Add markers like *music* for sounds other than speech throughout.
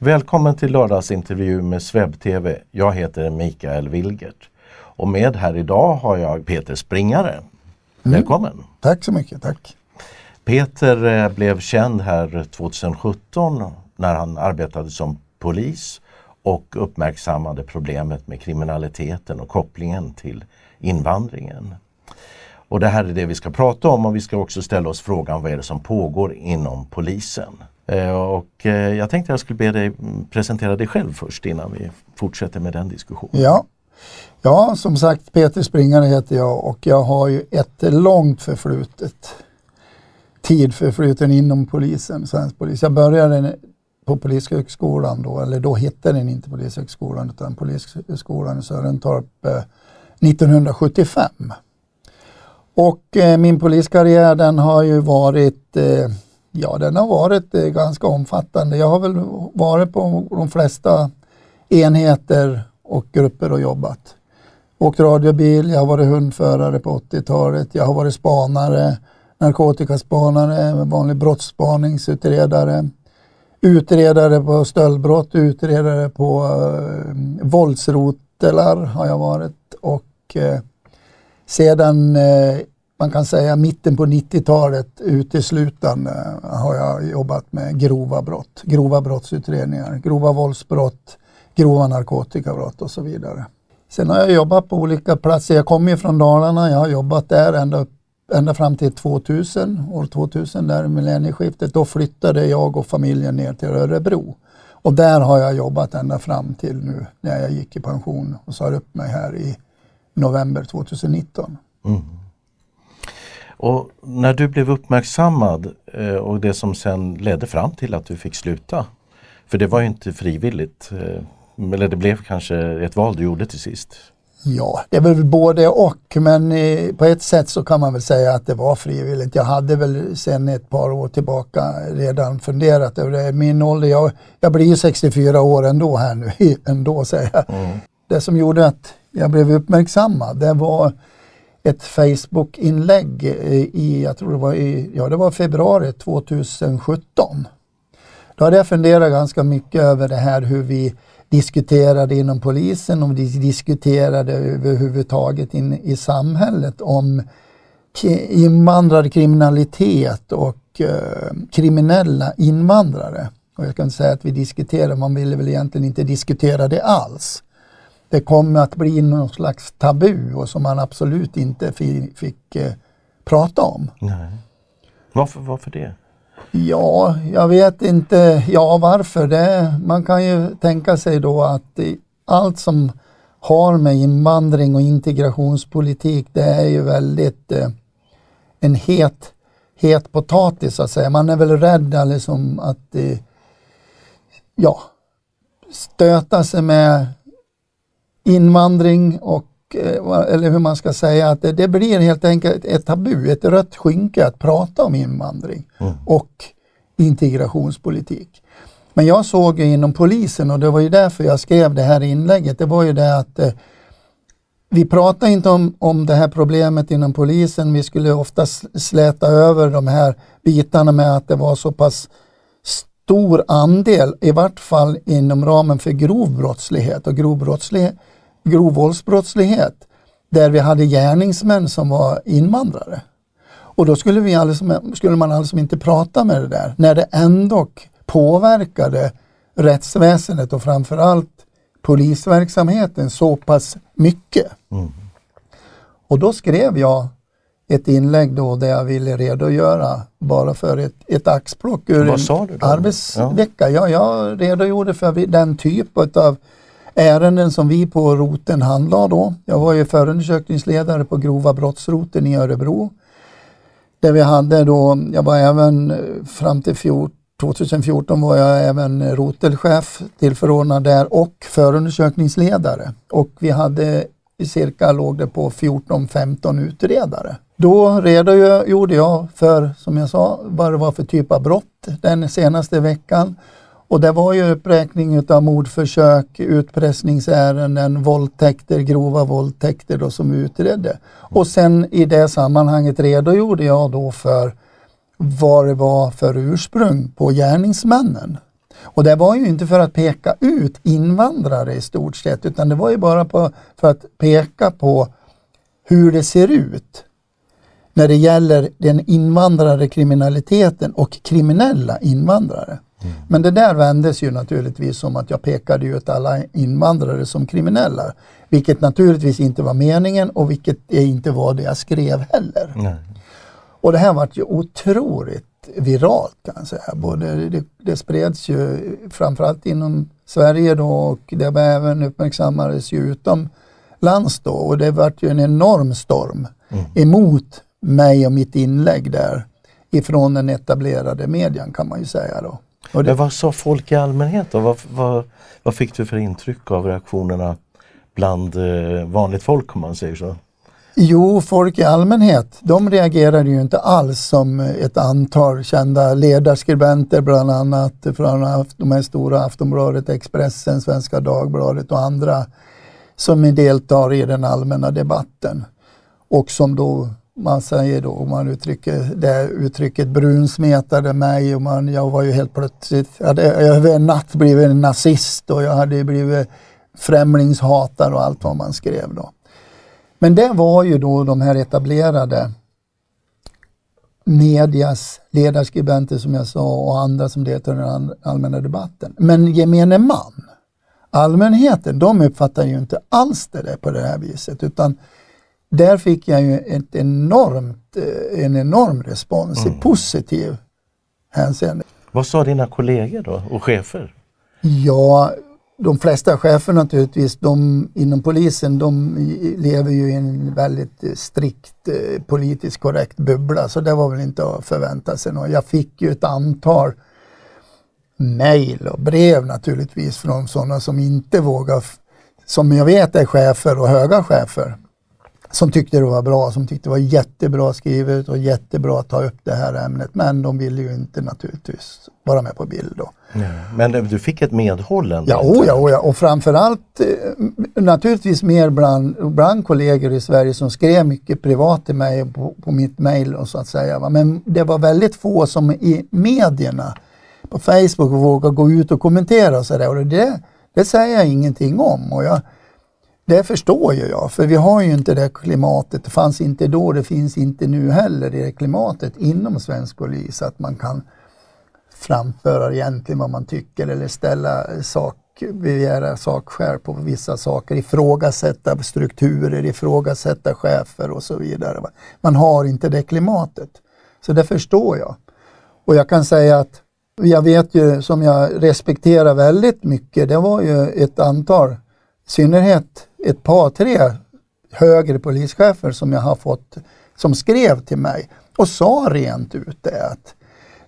Välkommen till lördagsintervju med Sveb TV. Jag heter Mikael Wilgert. Och med här idag har jag Peter Springare. Mm. Välkommen! Tack så mycket, tack! Peter eh, blev känd här 2017 när han arbetade som polis och uppmärksammade problemet med kriminaliteten och kopplingen till invandringen. Och det här är det vi ska prata om och vi ska också ställa oss frågan vad är det som pågår inom polisen. Eh, och eh, jag tänkte jag skulle be dig presentera dig själv först innan vi fortsätter med den diskussionen. Ja, ja som sagt Peter Springare heter jag och jag har ju ett långt förflutet tid förfluten inom polisen, svensk polis. Jag började på Polishögskolan då, eller då hette den inte Polishögskolan utan Polishögskolan i Sörentorp eh, 1975. Och eh, min poliskarriär den har ju varit eh, Ja, den har varit eh, ganska omfattande. Jag har väl varit på de flesta enheter och grupper och jobbat. Åkt radiobil, jag har varit hundförare på 80-talet, jag har varit spanare, narkotikaspanare, vanlig brottsspaningsutredare, utredare på stöldbrott, utredare på eh, våldsrotelar har jag varit och eh, sedan eh, man kan säga mitten på 90-talet uteslutande eh, har jag jobbat med grova brott, grova brottsutredningar, grova våldsbrott, grova narkotikabrott och så vidare. Sen har jag jobbat på olika platser. Jag kommer från Dalarna, jag har jobbat där ända, upp, ända fram till 2000, år 2000, där millennieskiftet. Då flyttade jag och familjen ner till Örebro. Och där har jag jobbat ända fram till nu när jag gick i pension och sa upp mig här i november 2019. Mm. Och när du blev uppmärksammad eh, och det som sen ledde fram till att du fick sluta, för det var ju inte frivilligt, eh, eller det blev kanske ett val du gjorde till sist? Ja, det är väl både och, men eh, på ett sätt så kan man väl säga att det var frivilligt. Jag hade väl sen ett par år tillbaka redan funderat över det. Min ålder, jag, jag blir ju 64 år ändå här nu, *laughs* ändå säger jag. Mm. Det som gjorde att jag blev uppmärksammad, det var ett Facebook-inlägg eh, i, jag tror det var i, ja det var februari 2017. Då hade jag funderat ganska mycket över det här hur vi diskuterade inom polisen, och vi diskuterade överhuvudtaget in i samhället om invandrarkriminalitet och eh, kriminella invandrare. Och jag kan säga att vi diskuterade, man ville väl egentligen inte diskutera det alls det kommer att bli någon slags tabu och som man absolut inte fick, fick eh, prata om. Nej. Varför, varför det? Ja, jag vet inte. Ja, varför? Det, man kan ju tänka sig då att allt som har med invandring och integrationspolitik, det är ju väldigt eh, en het, het potatis så att säga. Man är väl rädd liksom att eh, ja, stöta sig med invandring och eh, eller hur man ska säga, att det, det, blir helt enkelt ett tabu, ett rött skynke att prata om invandring mm. och integrationspolitik. Men jag såg ju inom polisen och det var ju därför jag skrev det här inlägget, det var ju det att eh, vi pratar inte om, om det här problemet inom polisen, vi skulle ofta släta över de här bitarna med att det var så pass stor andel, i vart fall inom ramen för grov brottslighet och grov brottslighet grov våldsbrottslighet där vi hade gärningsmän som var invandrare. Och då skulle, vi alldeles, skulle man alltså inte prata med det där när det ändå påverkade rättsväsendet och framförallt polisverksamheten så pass mycket. Mm. Och då skrev jag ett inlägg då där jag ville redogöra bara för ett, ett axplock ur en arbetsvecka. Ja. ja. jag redogjorde för den typ av ärenden som vi på roten handlade då. Jag var ju förundersökningsledare på grova brottsroten i Örebro. Där vi hade då, jag var även fram till 2014 var jag även rotelchef tillförordnad där och förundersökningsledare. Och vi hade cirka låg det på 14-15 utredare. Då redogjorde jag för, som jag sa, vad det var för typ av brott den senaste veckan och det var ju uppräkning av mordförsök, utpressningsärenden, våldtäkter, grova våldtäkter då som vi utredde. Och sen i det sammanhanget redogjorde jag då för vad det var för ursprung på gärningsmännen. Och det var ju inte för att peka ut invandrare i stort sett utan det var ju bara på, för att peka på hur det ser ut när det gäller den invandrare kriminaliteten och kriminella invandrare. Mm. Men det där vändes ju naturligtvis som att jag pekade ut alla invandrare som kriminella. Vilket naturligtvis inte var meningen och vilket inte var det jag skrev heller. Nej. Och det här var ju otroligt viralt kan jag säga. Både, det, det spreds ju framförallt inom Sverige då och det var även uppmärksammades ju utomlands då och det var ju en enorm storm mm. emot mig och mitt inlägg där ifrån den etablerade median kan man ju säga då. Det... Men vad sa folk i allmänhet då? Vad, vad, vad fick du för intryck av reaktionerna bland eh, vanligt folk om man säger så? Jo, folk i allmänhet, de reagerade ju inte alls som ett antal kända ledarskribenter, bland annat från de här stora Aftonbladet, Expressen, Svenska Dagbladet och andra som deltar i den allmänna debatten. Och som då man säger då, om man uttrycker det uttrycket brunsmetade mig och man, jag var ju helt plötsligt, jag hade över en natt blivit en nazist och jag hade blivit främlingshatare och allt vad man skrev då. Men det var ju då de här etablerade medias ledarskribenter som jag sa och andra som deltar i den allmänna debatten. Men gemene man, allmänheten, de uppfattar ju inte alls det där på det här viset utan där fick jag ju ett enormt, eh, en enorm respons mm. i positiv hänseende. Vad sa dina kollegor då och chefer? Ja, de flesta chefer naturligtvis, de inom polisen, de lever ju i en väldigt strikt eh, politiskt korrekt bubbla så det var väl inte att förvänta sig något. Jag fick ju ett antal mejl och brev naturligtvis från sådana som inte vågar, som jag vet är chefer och höga chefer som tyckte det var bra, som tyckte det var jättebra skrivet och jättebra att ta upp det här ämnet. Men de ville ju inte naturligtvis vara med på bild. Då. Men du fick ett medhåll ändå? Ja, oh ja, oh ja, och framförallt eh, naturligtvis mer bland, bland kollegor i Sverige som skrev mycket privat till mig på, på mitt mail och så att säga. Men det var väldigt få som i medierna på Facebook vågade gå ut och kommentera och sådär. Och det, det säger jag ingenting om. Och jag, det förstår ju jag, för vi har ju inte det klimatet. Det fanns inte då, det finns inte nu heller, det klimatet inom svensk polis att man kan framföra egentligen vad man tycker eller ställa sak, begära sakskäl på vissa saker, ifrågasätta strukturer, ifrågasätta chefer och så vidare. Man har inte det klimatet. Så det förstår jag. Och jag kan säga att jag vet ju, som jag respekterar väldigt mycket, det var ju ett antal, i synnerhet ett par, tre högre polischefer som jag har fått, som skrev till mig och sa rent ut det att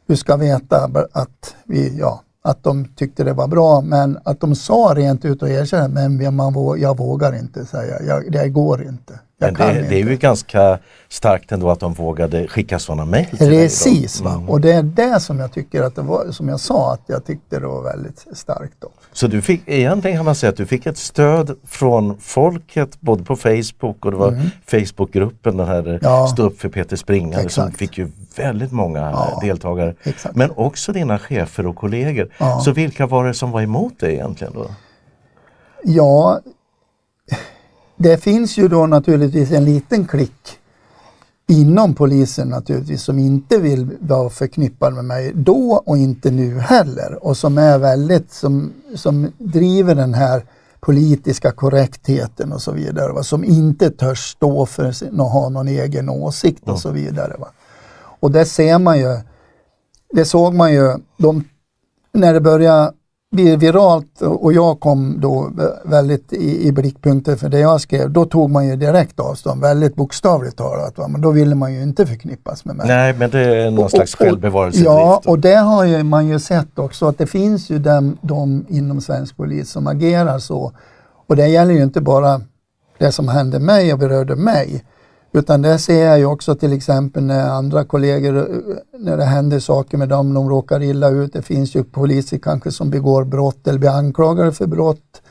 du ska veta att, vi, ja, att de tyckte det var bra men att de sa rent ut och erkände men man, jag vågar inte säga, jag, det går inte. Men det, det, är ju ganska starkt ändå att de vågade skicka sådana mejl till Precis. Mm. och det är det som jag tycker att det var, som jag sa, att jag tyckte det var väldigt starkt. Då. Så du fick, egentligen kan man säga att du fick ett stöd från folket både på Facebook och det var mm. Facebookgruppen, den här ja. Stå upp för Peter Springare Exakt. som fick ju väldigt många ja. deltagare. Exakt. Men också dina chefer och kollegor. Ja. Så vilka var det som var emot dig egentligen då? Ja, det finns ju då naturligtvis en liten klick inom polisen naturligtvis som inte vill vara förknippad med mig då och inte nu heller och som är väldigt, som, som driver den här politiska korrektheten och så vidare. Va? Som inte törs stå för att ha någon egen åsikt och så vidare. Va? Och det ser man ju, det såg man ju de, när det började blir viralt och jag kom då väldigt i, i blickpunkter för det jag skrev, då tog man ju direkt avstånd, väldigt bokstavligt talat. Va? Men då ville man ju inte förknippas med mig. Nej, men det är någon och, slags självbevarelsedrift. Ja, och det har ju, man ju sett också att det finns ju dem, de inom svensk polis som agerar så. Och det gäller ju inte bara det som hände mig och berörde mig. Utan det ser jag ju också till exempel när andra kollegor, när det händer saker med dem, de råkar illa ut. Det finns ju poliser kanske som begår brott eller blir anklagade för brott.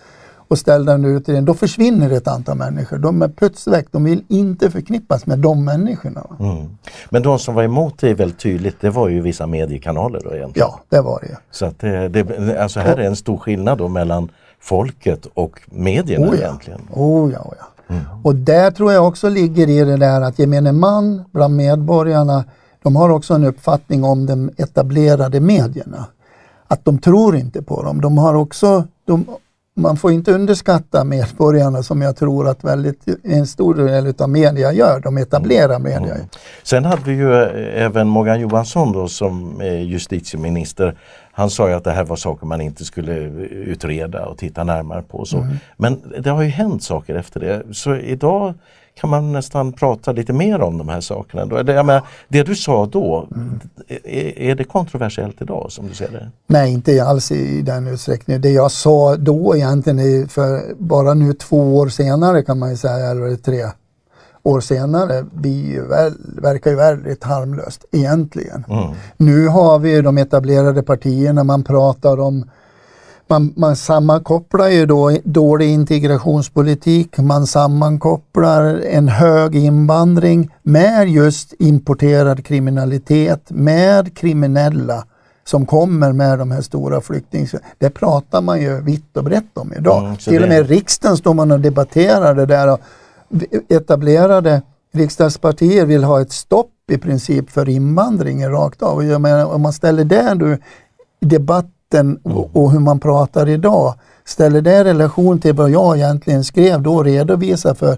och ställde den utredningen, då försvinner ett antal människor. De är puts väck, de vill inte förknippas med de människorna. Mm. Men de som var emot det väldigt tydligt, det var ju vissa mediekanaler då egentligen? Ja, det var det. Så att det, det, alltså här är en stor skillnad då mellan folket och medierna oh ja. egentligen? Oh ja, oh ja. Mm. Och där tror jag också ligger i det där att gemene man bland medborgarna, de har också en uppfattning om de etablerade medierna. Att de tror inte på dem. De har också, de, man får inte underskatta medborgarna som jag tror att väldigt, en stor del av media gör, de etablerar mm. media. Mm. Sen hade vi ju eh, även Morgan Johansson då som justitieminister. Han sa ju att det här var saker man inte skulle utreda och titta närmare på. Så. Mm. Men det har ju hänt saker efter det. Så idag kan man nästan prata lite mer om de här sakerna. Det, menar, det du sa då, mm. är, är, det kontroversiellt idag som du ser det? Nej, inte alls i den utsträckningen. Det jag sa då egentligen, för bara nu två år senare kan man ju säga, eller tre år senare, blir väl, verkar ju väldigt harmlöst egentligen. Mm. Nu har vi de etablerade partierna, man pratar om man, man sammankopplar ju då dålig integrationspolitik, man sammankopplar en hög invandring med just importerad kriminalitet, med kriminella som kommer med de här stora flyktingarna. Det pratar man ju vitt och brett om idag. Mm, Till och med i riksdagen står man och debatterar det där. Och etablerade riksdagspartier vill ha ett stopp i princip för invandringen rakt av. Jag menar, om man ställer det nu debatt debatten och, mm. och, hur man pratar idag, ställer det i relation till vad jag egentligen skrev då och redovisade för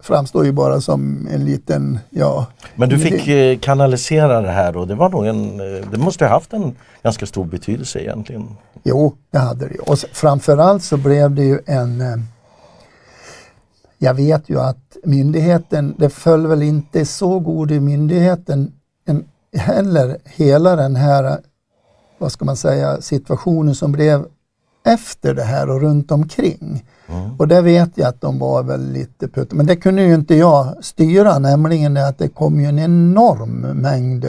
framstår ju bara som en liten, ja. Men du fick eh, kanalisera det här och det var nog en, eh, det måste ha haft en ganska stor betydelse egentligen? Jo, det hade det. Och framförallt så blev det ju en eh, jag vet ju att myndigheten, det föll väl inte så god i myndigheten en, heller hela den här vad ska man säga, situationen som blev efter det här och runt omkring. Mm. Och där vet jag att de var väl lite putt. Men det kunde ju inte jag styra, nämligen det att det kom ju en enorm mängd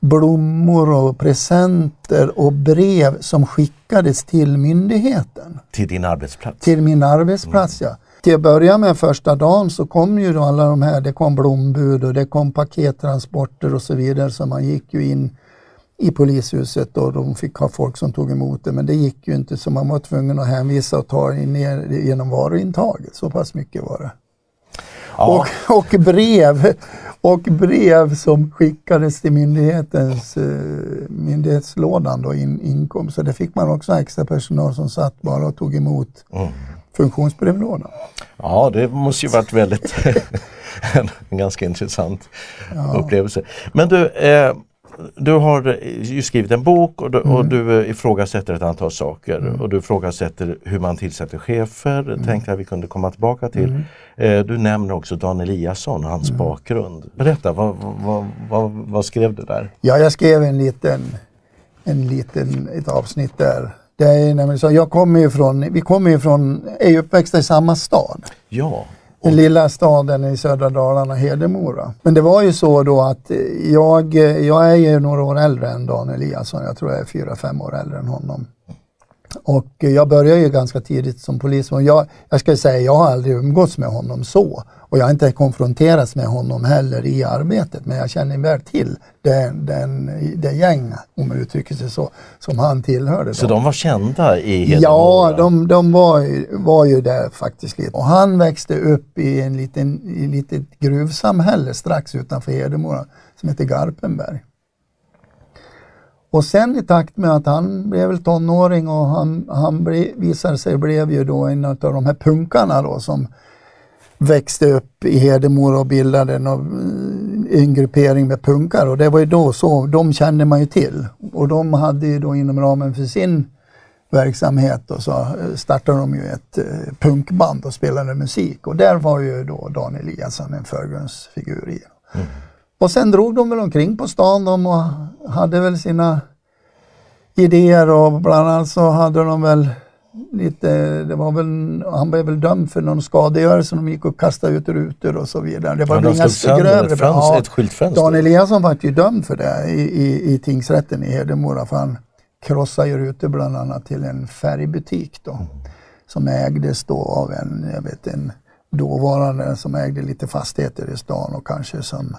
blommor och presenter och brev som skickades till myndigheten. Till din arbetsplats? Till min arbetsplats, mm. ja. Till att börja med första dagen så kom ju då alla de här, det kom blombud och det kom pakettransporter och så vidare så man gick ju in i polishuset och de fick ha folk som tog emot det men det gick ju inte så man var tvungen att hänvisa och ta ner genom varuintaget. Så pass mycket var det. Ja. Och, och, brev, och brev som skickades till myndighetens eh, myndighetslådan då in, inkom. Så det fick man också extra personal som satt bara och tog emot mm. Funktionsbrevlådan. Ja, det måste ju varit väldigt *laughs* en ganska intressant ja. upplevelse. Men du, eh, du har ju skrivit en bok och du, mm. och du ifrågasätter ett antal saker. Mm. Och du ifrågasätter hur man tillsätter chefer, mm. tänkte jag vi kunde komma tillbaka till. Mm. Eh, du nämner också Dan Eliasson och hans mm. bakgrund. Berätta, vad, vad, vad, vad, skrev du där? Ja, jag skrev en liten, en liten, ett avsnitt där. Det är nämligen så, jag kommer ju från, vi kommer ju från, är uppväxta i samma stad. Ja. Den lilla staden i södra Dalarna, Hedemora. Men det var ju så då att jag, jag är ju några år äldre än Dan Eliasson. Jag tror jag är fyra, fem år äldre än honom. Och jag började ju ganska tidigt som polis. Jag, jag ska säga, jag har aldrig umgåtts med honom så. Och jag har inte konfronterats med honom heller i arbetet. Men jag känner väl till den, den, det gäng, om man uttrycker sig så, som han tillhörde. Så då. de var kända i Hedemora? Ja, de, de var, var ju där faktiskt. Lite. Och han växte upp i en liten, i litet gruvsamhälle strax utanför Hedemora som heter Garpenberg. Och sen i takt med att han blev väl tonåring och han, han ble, visade sig blev ju då en av de här punkarna då som växte upp i Hedemora och bildade en, en gruppering med punkar och det var ju då så, de kände man ju till. Och de hade ju då inom ramen för sin verksamhet och så startade de ju ett eh, punkband och spelade musik och där var ju då Dan Eliasson en förgrundsfigur i. Mm. Och sen drog de väl omkring på stan de och hade väl sina idéer och bland annat så hade de väl lite, det var väl, han blev väl dömd för någon skadegörelse, de gick och kastade ut rutor och så vidare. Det var väl inga grövre... Ja, ett skyltfönster. Dan Eliasson var ju dömd för det i, i, i tingsrätten i Hedemora för han krossade ju rutor bland annat till en färgbutik då. Mm. som ägdes då av en, jag vet en dåvarande som ägde lite fastigheter i stan och kanske som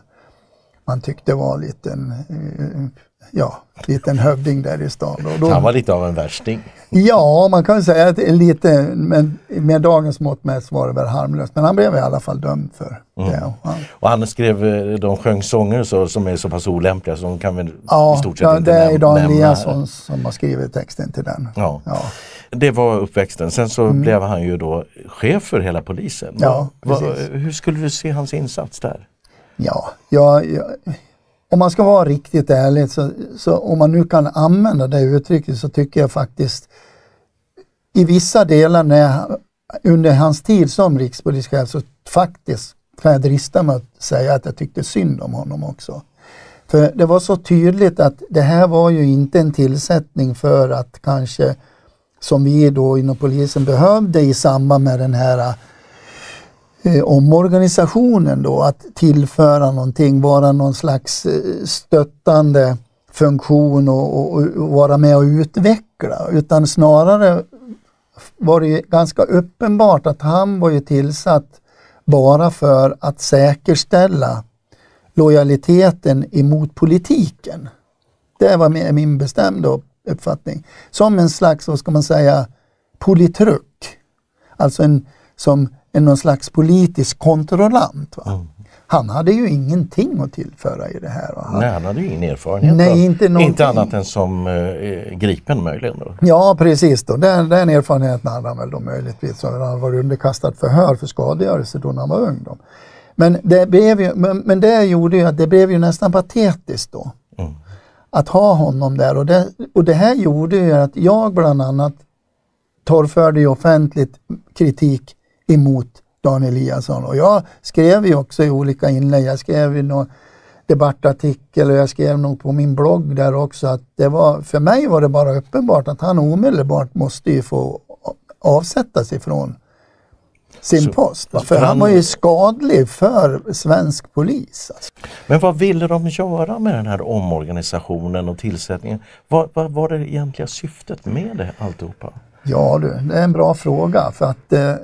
man tyckte var en liten, eh, ja, liten hövding där i stan. Då, han var lite av en värsting. Ja, man kan säga att lite, men med dagens mått mätt var det väl harmlöst. Men han blev i alla fall dömd för mm. det. Och han, och han skrev, eh, de sjöng sånger så, som är så pass olämpliga så de kan väl ja, i stort sett ja, inte nämna. Ja, det är Dan Eliasson som har skrivit texten till den. Ja. ja. Det var uppväxten. Sen så mm. blev han ju då chef för hela polisen. Ja, Va, hur skulle du se hans insats där? Ja, jag, jag, om man ska vara riktigt ärlig så, så om man nu kan använda det uttrycket så tycker jag faktiskt i vissa delar när, under hans tid som rikspolischef så faktiskt kan jag drista mig att säga att jag tyckte synd om honom också. För det var så tydligt att det här var ju inte en tillsättning för att kanske som vi då inom polisen behövde i samband med den här eh, omorganisationen då, att tillföra någonting, vara någon slags eh, stöttande funktion och, och, och, vara med och utveckla. Utan snarare var det ganska uppenbart att han var ju tillsatt bara för att säkerställa lojaliteten emot politiken. Det var min bestämda uppfattning. Som en slags, vad ska man säga, politruk. Alltså en, som en någon slags politisk kontrollant. Mm. Han hade ju ingenting att tillföra i det här. Han, Nej, han hade ju ingen erfarenhet. Nej, inte, inte annat än som eh, gripen möjligen. Då. Ja, precis. Då. Den, den erfarenheten hade han väl då möjligtvis. Så han var underkastad förhör för skadegörelse då när han var ung. Då. Men, det blev ju, men, men det gjorde ju att det blev ju nästan patetiskt då. Mm. Att ha honom där och det, och det här gjorde ju att jag bland annat torrförde offentligt kritik emot Dan Eliasson. Och jag skrev ju också i olika inlägg, jag skrev i någon debattartikel och jag skrev nog på min blogg där också att det var, för mig var det bara uppenbart att han omedelbart måste ju få avsättas ifrån sin så, post. För, för han, han, var ju skadlig för svensk polis. Alltså. Men vad ville de göra med den här omorganisationen och tillsättningen? Vad, vad var det egentliga syftet med det alltihopa? Ja du, det är en bra fråga för att eh,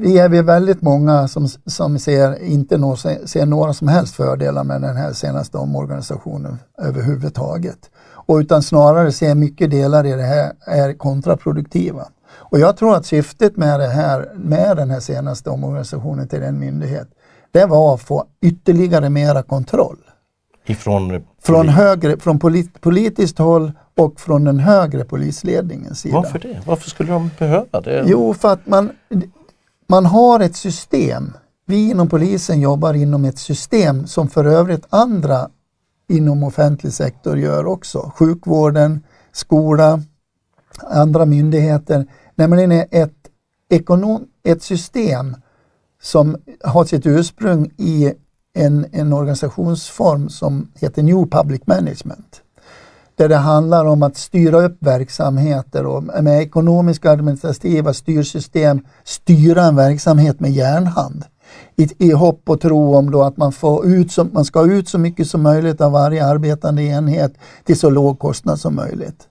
vi är vi väldigt många som, som ser, inte nå, ser några som helst fördelar med den här senaste omorganisationen överhuvudtaget. Och utan snarare ser mycket delar i det här är kontraproduktiva. Och jag tror att syftet med, det här, med den här senaste omorganisationen till en myndighet, det var att få ytterligare mera kontroll. Ifrån från, högre, från polit, politiskt håll och från den högre polisledningens sida. Varför det? Varför skulle de behöva det? Jo, för att man, man har ett system. Vi inom polisen jobbar inom ett system som för övrigt andra inom offentlig sektor gör också. Sjukvården, skola, andra myndigheter. Nämligen ett, ekonom, ett system som har sitt ursprung i en, en organisationsform som heter New Public Management där det handlar om att styra upp verksamheter och med ekonomiska administrativa styrsystem styra en verksamhet med järnhand. I, i hopp och tro om då att man, får ut så, man ska ut så mycket som möjligt av varje arbetande enhet till så låg kostnad som möjligt.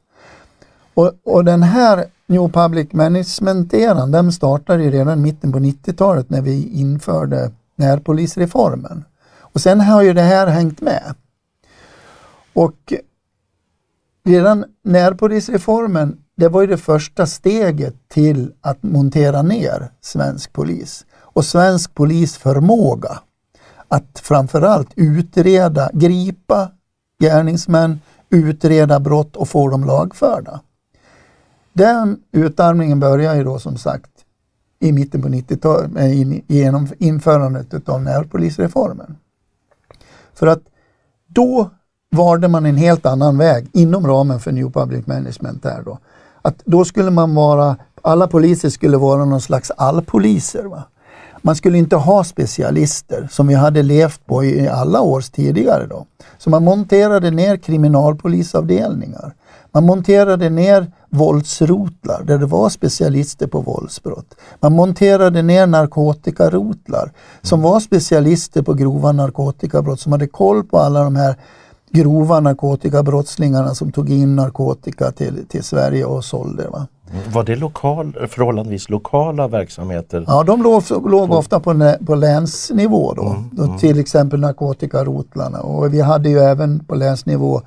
Och, och den här New Public Management-eran den startade ju redan mitten på 90-talet när vi införde närpolisreformen. Och sen har ju det här hängt med. Och redan närpolisreformen, det var ju det första steget till att montera ner svensk polis. Och svensk polis förmåga att framförallt utreda, gripa gärningsmän, utreda brott och få dem lagförda. Den utarmningen började ju då som sagt i mitten på 90-talet eh, genom införandet av närpolisreformen. För att då valde man en helt annan väg inom ramen för New Public Management där då. Att då skulle man vara, alla poliser skulle vara någon slags allpoliser. Va? Man skulle inte ha specialister som vi hade levt på i alla års tidigare. Då. Så man monterade ner kriminalpolisavdelningar. Man monterade ner våldsrotlar där det var specialister på våldsbrott. Man monterade ner narkotikarotlar som var specialister på grova narkotikabrott som hade koll på alla de här grova narkotikabrottslingarna som tog in narkotika till, till Sverige och sålde. Va? Var det lokal, förhållandevis lokala verksamheter? Ja, de låg, låg ofta på, på länsnivå då. Mm, då mm. Till exempel narkotikarotlarna och vi hade ju även på länsnivå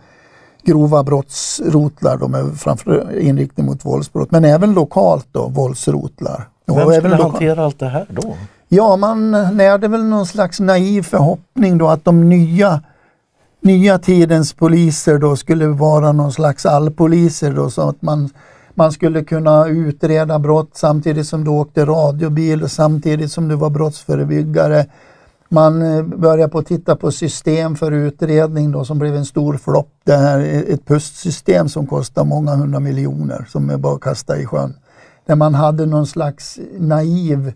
grova brottsrotlar då med framför inriktning mot våldsbrott. Men även lokalt då våldsrotlar. Vem skulle även hantera allt det här då? Ja, man närde väl någon slags naiv förhoppning då att de nya nya tidens poliser då skulle vara någon slags allpoliser då så att man, man skulle kunna utreda brott samtidigt som du åkte radiobil och samtidigt som du var brottsförebyggare. Man eh, började på att titta på system för utredning då som blev en stor flopp. Det här är ett pustsystem som kostar många hundra miljoner som är bara att kasta i sjön. Där man hade någon slags naiv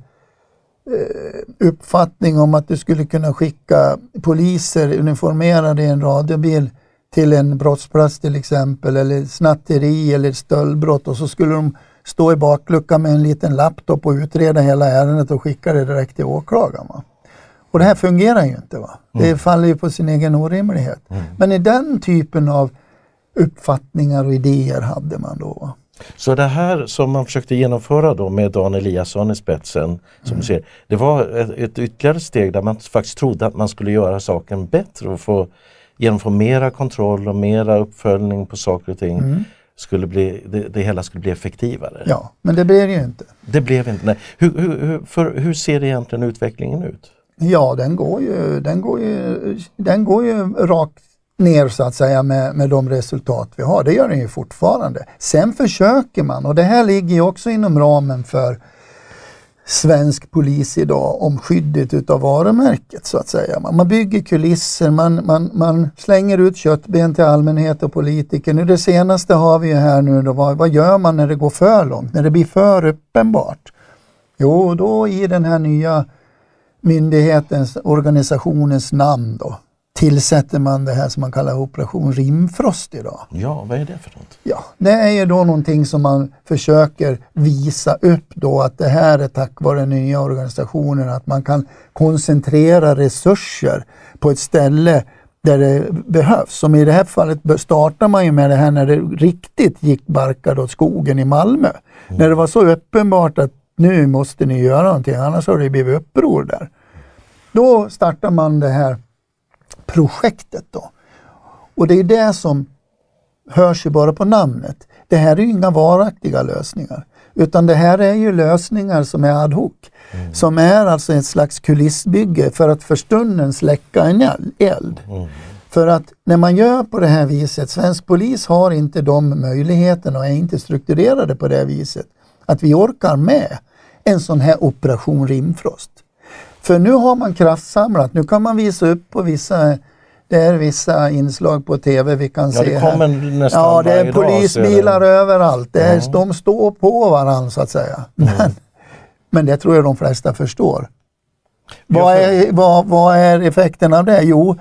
eh, uppfattning om att du skulle kunna skicka poliser uniformerade i en radiobil till en brottsplats till exempel eller snatteri eller stöldbrott och så skulle de stå i bakluckan med en liten laptop och utreda hela ärendet och skicka det direkt till åklagaren. Va? Och det här fungerar ju inte. Va? Det mm. faller ju på sin egen orimlighet. Mm. Men i den typen av uppfattningar och idéer hade man då. Va? Så det här som man försökte genomföra då med Dan Eliasson i spetsen, som mm. ser, det var ett, ett ytterligare steg där man faktiskt trodde att man skulle göra saken bättre och få genomföra mera kontroll och mera uppföljning på saker och ting. Mm. Skulle bli, det, det, hela skulle bli effektivare. Ja, men det blev det ju inte. Det blev inte, nej. Hur, hur, för, hur ser egentligen utvecklingen ut? Ja, den går ju, den går ju, den går ju rakt ner så att säga med, med de resultat vi har. Det gör den ju fortfarande. Sen försöker man, och det här ligger ju också inom ramen för svensk polis idag om skyddet utav varumärket så att säga. Man bygger kulisser, man, man, man slänger ut köttben till allmänhet och politiker. Nu det senaste har vi ju här nu då, vad, vad gör man när det går för långt, när det blir för uppenbart? Jo, då i den här nya myndighetens, organisationens namn då, tillsätter man det här som man kallar Operation Rimfrost idag. Ja, vad är det för något? Ja, det är då någonting som man försöker visa upp då att det här är tack vare den nya organisationen att man kan koncentrera resurser på ett ställe där det behövs. Som i det här fallet startar man ju med det här när det riktigt gick barkad åt skogen i Malmö. Mm. När det var så uppenbart att nu måste ni göra någonting annars har det blivit uppror där. Då startar man det här projektet. Då. Och det är det som hörs ju bara på namnet. Det här är ju inga varaktiga lösningar. Utan det här är ju lösningar som är ad hoc. Mm. Som är alltså ett slags kulissbygge för att för stunden släcka en eld. Mm. För att när man gör på det här viset, svensk polis har inte de möjligheterna och är inte strukturerade på det viset. Att vi orkar med en sån här operation Rimfrost. För nu har man kraftsamlat. Nu kan man visa upp på vissa det är vissa inslag på TV vi kan ja, se här. Ja, det är polisbilar dag, överallt. Det är, mm. De står på varandra så att säga. Mm. Men, men det tror jag de flesta förstår. Vad är, vad, vad är effekten av det? Jo,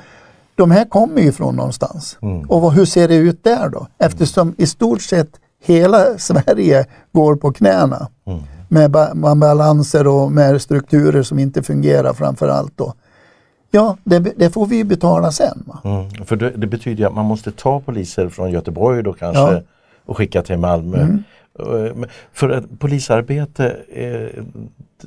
de här kommer ju från någonstans. Mm. Och hur ser det ut där då? Eftersom i stort sett hela Sverige går på knäna. Mm med, med balanser och med strukturer som inte fungerar framför allt. Då. Ja, det, det, får vi betala sen. Mm, för det, det, betyder att man måste ta poliser från Göteborg då kanske ja. och skicka till Malmö. Mm. Eh, för ett polisarbete, eh,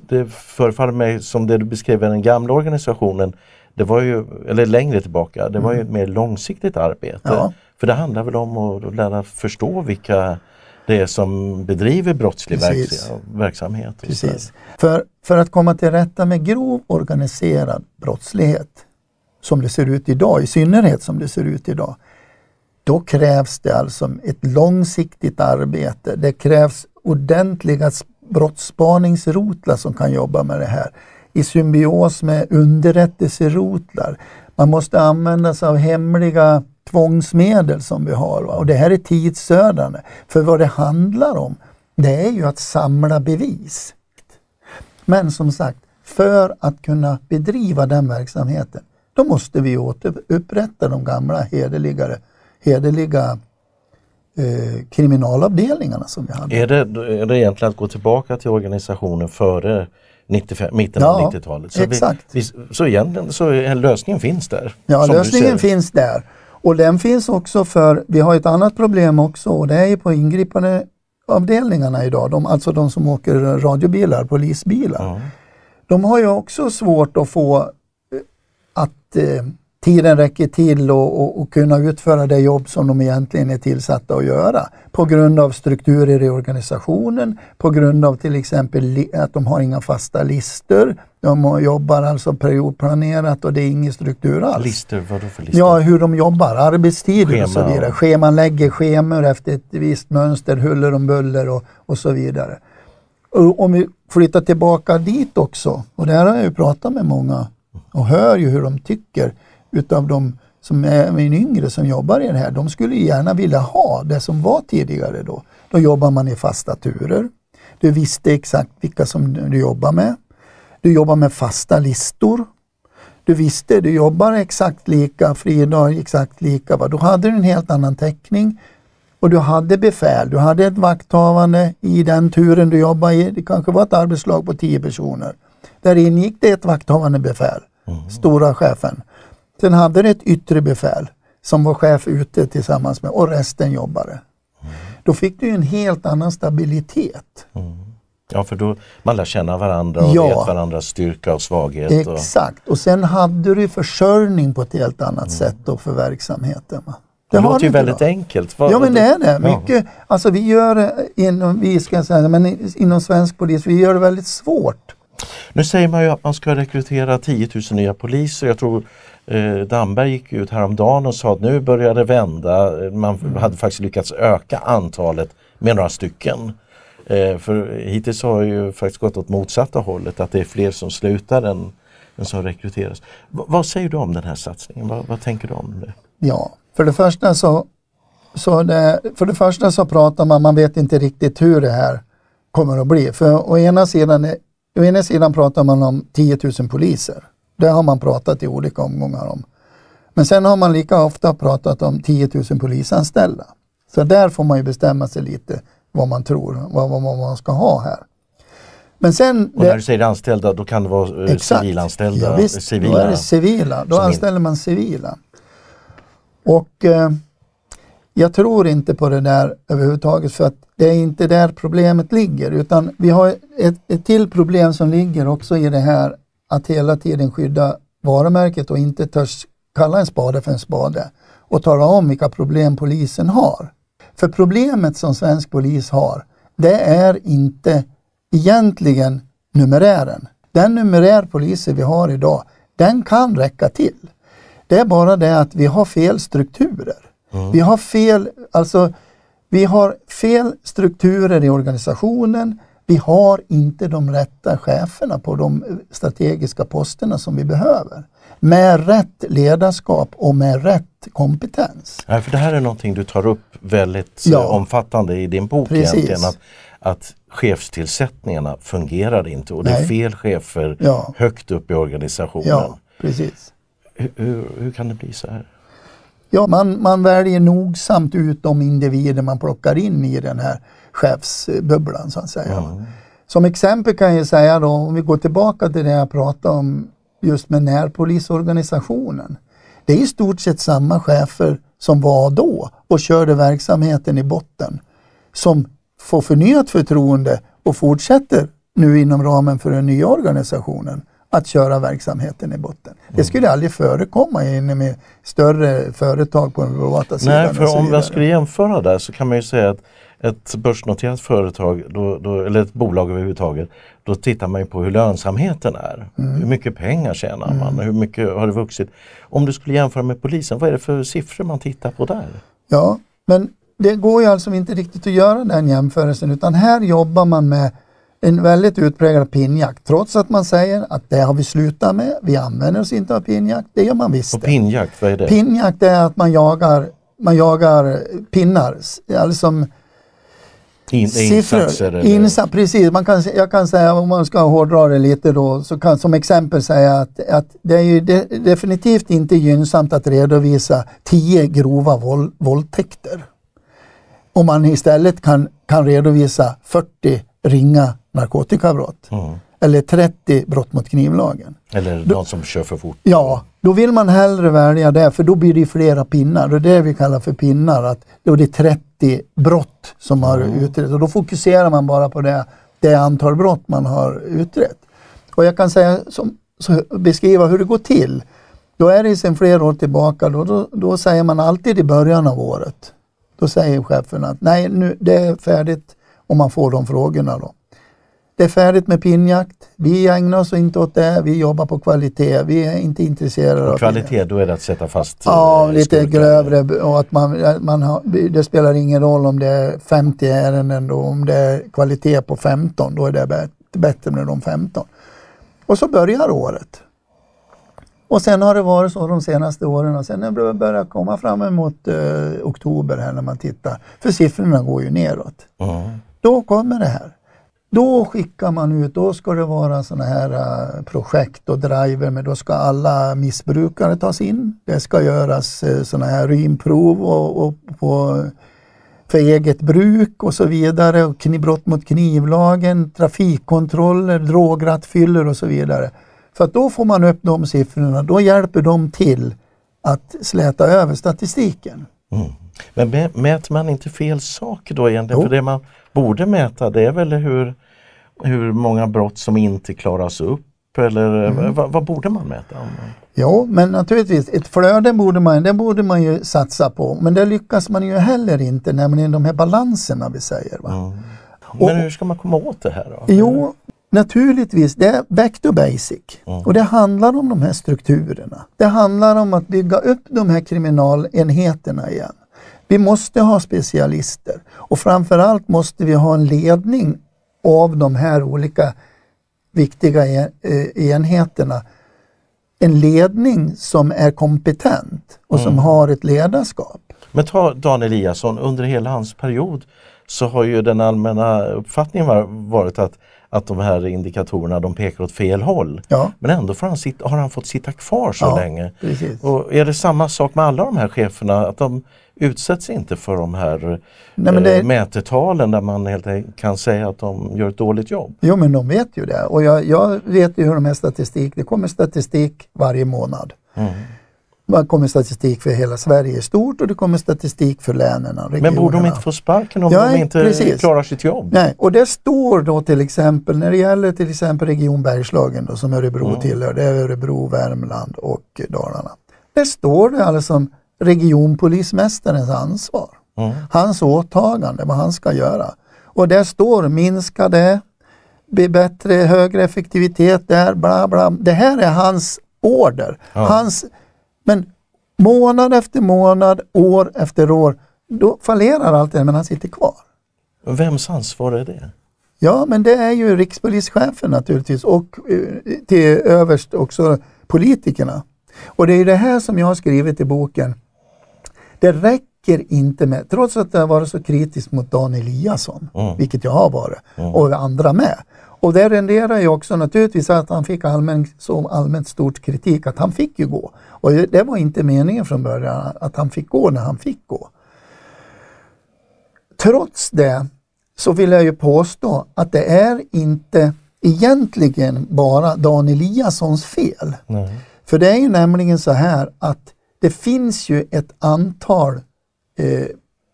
det förefaller mig som det du beskrev i den gamla organisationen, det var ju, eller längre tillbaka, det var ju mm. ett mer långsiktigt arbete. Ja. För det handlar väl om att lära förstå vilka det som bedriver brottslig Precis. verksamhet. Precis. För, för att komma till rätta med grov organiserad brottslighet, som det ser ut idag, i synnerhet som det ser ut idag, då krävs det alltså ett långsiktigt arbete. Det krävs ordentliga brottsspaningsrotlar som kan jobba med det här i symbios med underrättelserotlar. Man måste använda sig av hemliga tvångsmedel som vi har. Va? Och det här är tidsödande. För vad det handlar om, det är ju att samla bevis. Men som sagt, för att kunna bedriva den verksamheten, då måste vi återupprätta de gamla hederligare, hederliga eh, kriminalavdelningarna som vi hade. Är det, är det egentligen att gå tillbaka till organisationen före 95, mitten ja, av 90-talet? Så, exakt. Vi, så egentligen så lösningen finns där? Ja, lösningen finns där. Och den finns också för, vi har ett annat problem också och det är ju på ingripande avdelningarna idag, de, alltså de som åker radiobilar, polisbilar, Ja. de har ju också svårt att få eh, att eh, tiden räcker till och, och, och kunna utföra det jobb som de egentligen är tillsatta att göra. På grund av strukturer i organisationen, på grund av till exempel att de har inga fasta listor. De jobbar alltså periodplanerat och det är ingen struktur alls. Listor, vadå för listor? Ja, hur de jobbar, arbetstider och så Schema, vidare. ja. Schemanlägger schemor efter ett visst mönster, huller om buller och, och så vidare. Och om vi flyttar tillbaka dit också, och där har jag ju pratat med många och hör ju hur de tycker utav de som är min yngre som jobbar i det här. De skulle gärna vilja ha det som var tidigare då. Då jobbar man i fasta turer. Du visste exakt vilka som du jobbar med. Du jobbar med fasta listor. Du visste, du jobbar exakt lika, fridag exakt lika. Va? Då hade du en helt annan täckning. Och du hade befäl, du hade ett vakthavande i den turen du jobbade i. Det kanske var ett arbetslag på tio personer. Där ingick det ett vakthavande befäl, stora chefen. Sen hade du ett yttre befäl som var chef ute tillsammans med och resten jobbare. Då fick du en helt annan stabilitet. Ja, för då man lär känna varandra och Ja. vet varandras styrka och svaghet. Och, Exakt, och sen hade du försörjning på ett helt annat sätt då för verksamheten. Va? det har låter ju väldigt idag. enkelt. Vad- Ja men det är det. Ja. Mycket, alltså vi gör det inom, vi ska säga, men inom svensk polis, vi gör det väldigt svårt. Nu säger man ju att man ska rekrytera 10 000 nya poliser. Jag tror eh, Damberg gick ut häromdagen och sa att nu börjar det vända. Man Mm. hade faktiskt lyckats öka antalet med några stycken. Eh, för hittills har det ju faktiskt gått åt motsatta hållet, att det är fler som slutar än, än som rekryteras. V- vad säger du om den här satsningen? Vad, vad tänker du om det? Ja, för det första så, så det, för det första så pratar man, man vet inte riktigt hur det här kommer att bli. För å ena sidan, å ena sidan pratar man om 10 000 poliser. Det har man pratat i olika omgångar om. Men sen har man lika ofta pratat om 10 000 polisanställda. Så där får man ju bestämma sig lite vad man tror, vad, vad, vad man ska ha här. Men sen... Och när du säger anställda då kan det vara eh, civilanställda? Ja, visst, civila. då är det civila. Då anställer man civila. Och eh, jag tror inte på det där överhuvudtaget för att det är inte där problemet ligger utan vi har ett, ett till problem som ligger också i det här att hela tiden skydda varumärket och inte törs kalla en spade för en spade och tala om vilka problem polisen har. För problemet som svensk polis har, det är inte egentligen numerären. Den numerär poliser vi har idag, den kan räcka till. Det är bara det att vi har fel strukturer. Vi har fel, alltså vi har fel strukturer i organisationen. Vi har inte de rätta cheferna på de strategiska posterna som vi behöver. Med rätt ledarskap och med rätt kompetens. Nej, för det här är någonting du tar upp väldigt Ja. eh, omfattande i din bok Precis. egentligen. Att, att chefstillsättningarna fungerar inte och det är Nej. fel chefer Ja. högt upp i organisationen. Ja, precis. Hur, hur, hur kan det bli så här? Ja, man, man väljer nogsamt ut de individer man plockar in i den här chefsbubblan så att säga. Som exempel kan jag säga då, om vi går tillbaka till det jag pratade om just med närpolisorganisationen. Det är i stort sett samma chefer som var då och körde verksamheten i botten. Som får förnyat förtroende och fortsätter nu inom ramen för den nya organisationen att köra verksamheten i botten. Det skulle aldrig förekomma inom ett större företag på den privata sidan. Nej, för om jag skulle jämföra där så kan man ju säga att ett börsnoterat företag, då, då, eller ett bolag överhuvudtaget, då tittar man ju på hur lönsamheten är. Mm. Hur mycket pengar tjänar man? Hur mycket har det vuxit? Om du skulle jämföra med polisen, vad är det för siffror man tittar på där? Ja, men det går ju alltså inte riktigt att göra den jämförelsen utan här jobbar man med en väldigt utpräglad pinnjakt. Trots att man säger att det har vi slutat med, vi använder oss inte av pinnjakt. Det gör man visst. Och det. pinnjakt, vad är det? Pinnjakt är att man jagar, man jagar pinnar. Alltså som In, insatser? eller? Insa, precis, man kan, jag kan säga om man ska hårdra det lite då, så kan som exempel säga att, att det är ju de, definitivt inte gynnsamt att redovisa 10 grova våld, våldtäkter. Om man istället kan, kan redovisa 40 ringa narkotikabrott. Mm. Eller 30 brott mot knivlagen. Eller någon som kör för fort? Ja, då vill man hellre välja det för då blir det flera pinnar. Det är det vi kallar för pinnar. Att då är det 50 brott som har Mm. utretts och då fokuserar man bara på det, det antal brott man har utrett. Och jag kan säga, som, så beskriva hur det går till. Då är det sedan flera år tillbaka, då, då, då säger man alltid i början av året. Då säger chefen att nej, nu, det är färdigt om man får de frågorna då. Det är färdigt med pinnjakt. Vi ägnar oss inte åt det. Vi jobbar på kvalitet. Vi är inte intresserade av Och kvalitet, då är det att sätta fast Ja, eh, lite grövre och att man, man har, det spelar ingen roll om det är 50 ärenden då, om det är kvalitet på 15, då är det bä- bättre med de 15. Och så börjar året. Och sen har det varit så de senaste åren och sen när det börjar komma fram emot eh, oktober här när man tittar, för siffrorna går ju neråt. Mm. Då kommer det här. Då skickar man ut, då ska det vara sådana här eh, projekt och driver, men då ska alla missbrukare tas in. Det ska göras uh, sådana här urinprov och, och på, för eget bruk och så vidare. Och brott mot knivlagen, trafikkontroller, drograttfyllor och så vidare. För då får man upp de siffrorna, då hjälper de till att släta över statistiken. Mm. Men mä- mäter man inte fel saker då egentligen? Jo. För det man borde mäta det är väl hur, hur många brott som inte klaras upp eller Mm. eh, vad, vad borde man mäta? Jo, men naturligtvis, ett flöde borde man, det borde man ju satsa på. Men det lyckas man ju heller inte, nämligen de här balanserna vi säger. Va? Mm. Men hur ska man komma åt det här då? Jo, naturligtvis, det är back to basic. Mm. Och det handlar om de här strukturerna. Det handlar om att bygga upp de här kriminalenheterna igen. Vi måste ha specialister och framförallt måste vi ha en ledning av de här olika viktiga en- eh, enheterna. En ledning som är kompetent och som har ett ledarskap. Men ta Dan Eliasson, under hela hans period så har ju den allmänna uppfattningen var- varit att, att de här indikatorerna de pekar åt fel håll. Ja, Men ändå får han sitta, har han fått sitta kvar så Ja. länge. precis. Och är det samma sak med alla de här cheferna? Att de utsätts inte för de här Nej, det- eh, mätetalen där man helt enkelt kan säga att de gör ett dåligt jobb? Jo, men de vet ju det. Och jag, jag vet ju hur de här statistik, det kommer statistik varje månad. Mm. Det kommer statistik för hela Sverige i stort och det kommer statistik för länen och Men borde de regionerna. inte få sparken om Ja, de inte precis. klarar sitt jobb? Nej, och det står då till exempel när det gäller till exempel Region Bergslagen då, som Örebro Mm. tillhör, det är Örebro, Värmland och Dalarna. Där står det alltså om regionpolismästarens ansvar. Mm. Hans åtagande, vad han ska göra. Och där står minska det, bli bättre, högre effektivitet där, bla bla. Det här är hans order. Ja. Hans, men månad efter månad, år efter år, då fallerar allt det men han sitter kvar. Vems ansvar är det? Ja, men det är ju rikspolischefen naturligtvis och eh, till överst också politikerna. Och det är det här som jag har skrivit i boken. Det räcker inte med, trots att det har varit så kritiskt mot Dan Eliasson, Mm. vilket jag har varit, Mm. och andra med. Och det renderar ju också naturligtvis att han fick allmän, så allmänt stort kritik att han fick ju gå. Och det var inte meningen från början att han fick gå när han fick gå. Trots det så vill jag ju påstå att det är inte egentligen bara Dan Eliassons fel. Nej. För det är ju nämligen så här att det finns ju ett antal eh,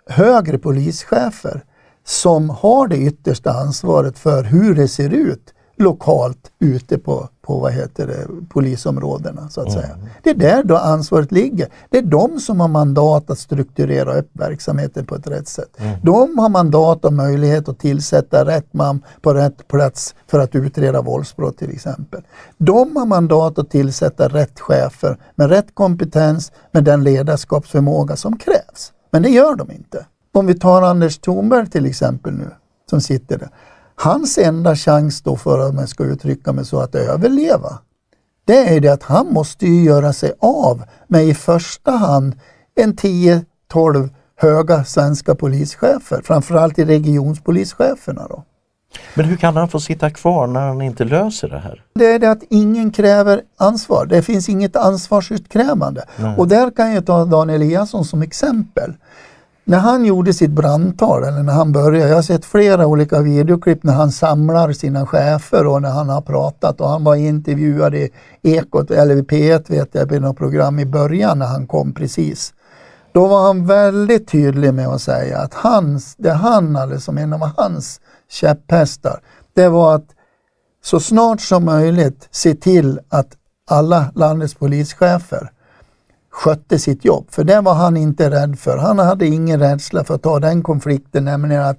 högre polischefer som har det yttersta ansvaret för hur det ser ut lokalt ute på, på vad heter det, polisområdena. så att säga. Det är där då ansvaret ligger. Det är de som har mandat att strukturera upp verksamheten på ett rätt sätt. De har mandat och möjlighet att tillsätta rätt man på rätt plats för att utreda våldsbrott till exempel. De har mandat att tillsätta rätt chefer med rätt kompetens med den ledarskapsförmåga som krävs. Men det gör de inte. Om vi tar Anders Thornberg till exempel nu, som sitter där. Hans enda chans då för att man ska uttrycka mig så att överleva, det är det att han måste ju göra sig av med i första hand en 10-12 höga svenska polischefer, framförallt i regionspolischeferna då. Men hur kan han få sitta kvar när han inte löser det här? Det är det att ingen kräver ansvar. Det finns inget ansvarsutkrävande. Nej. Och där kan jag ta Dan Eliasson som exempel. När han gjorde sitt brandtal, eller när han började, jag har sett flera olika videoklipp när han samlar sina chefer och när han har pratat och han var intervjuad i Ekot, eller i P1 vet jag, i något program i början när han kom precis. Då var han väldigt tydlig med att säga att hans, det han hade som en av hans käpphästar, det var att så snart som möjligt se till att alla landets polischefer skötte sitt jobb. För det var han inte rädd för. Han hade ingen rädsla för att ta den konflikten, nämligen att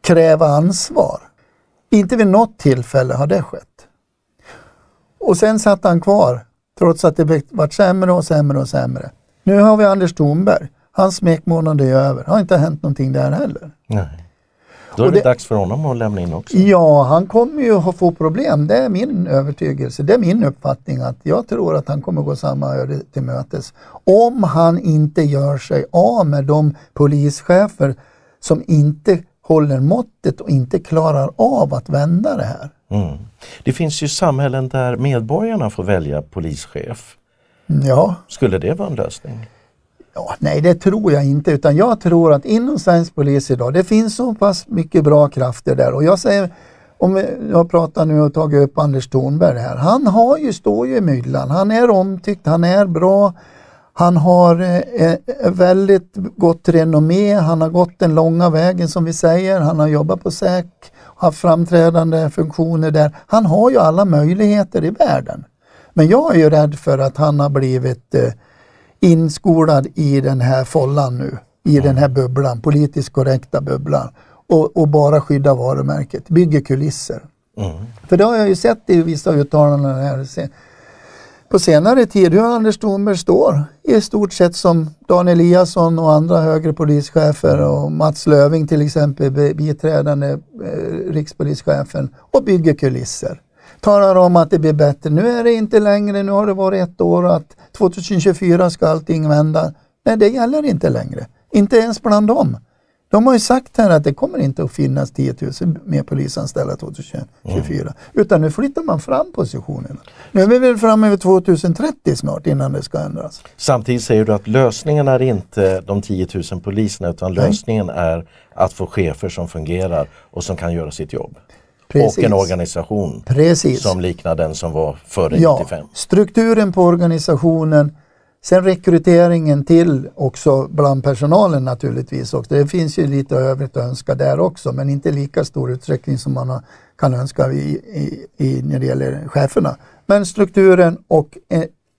kräva ansvar. Inte vid något tillfälle har det skett. Och sen satt han kvar, trots att det varit sämre och sämre och sämre. Nu har vi Anders Thornberg. Hans smekmånad är över. Det har inte hänt någonting där heller. Nej. Då är det, det, dags för honom att lämna in också. Ja, han kommer ju att få problem. Det är min övertygelse. Det är min uppfattning att jag tror att han kommer gå samma öde till mötes. Om han inte gör sig av med de polischefer som inte håller måttet och inte klarar av att vända det här. Mm. Det finns ju samhällen där medborgarna får välja polischef. Ja. Skulle det vara en lösning? Ja, nej, det tror jag inte. Utan jag tror att inom svensk polis idag, det finns så pass mycket bra krafter där. Och jag säger, om jag pratar nu och tagit upp Anders Thornberg här. Han har ju, står ju i myllan. Han är omtyckt, han är bra. Han har eh, eh, väldigt gott renommé. Han har gått den långa vägen som vi säger. Han har jobbat på SÄK, haft framträdande funktioner där. Han har ju alla möjligheter i världen. Men jag är ju rädd för att han har blivit eh, inskolad i den här follan nu, i mm. den här bubblan, politiskt korrekta bubblan och, och bara skydda varumärket, bygger kulisser. Mm. För det har jag ju sett i vissa uttalanden här på senare tid hur Anders Thornberg står i stort sett som Dan Eliasson och andra högre polischefer och Mats Löving till exempel, biträdande eh, rikspolischefen och bygger kulisser talar om att det blir bättre. Nu är det inte längre, nu har det varit ett år och att 2024 ska allting vända. Nej, det gäller inte längre. Inte ens bland dem. De har ju sagt här att det kommer inte att finnas 10 000 mer polisanställda 2024. Mm. Utan nu flyttar man fram positionerna. Nu är vi väl framme vid 2030 snart innan det ska ändras. Samtidigt säger du att lösningen är inte de 10 000 poliserna utan Nej. lösningen är att få chefer som fungerar och som kan göra sitt jobb. Precis. och en organisation Precis. som liknar den som var före ja, 95. Strukturen på organisationen, sen rekryteringen till också bland personalen naturligtvis. Också. Det finns ju lite övrigt att önska där också men inte lika stor utsträckning som man kan önska i, i, i när det gäller cheferna. Men strukturen och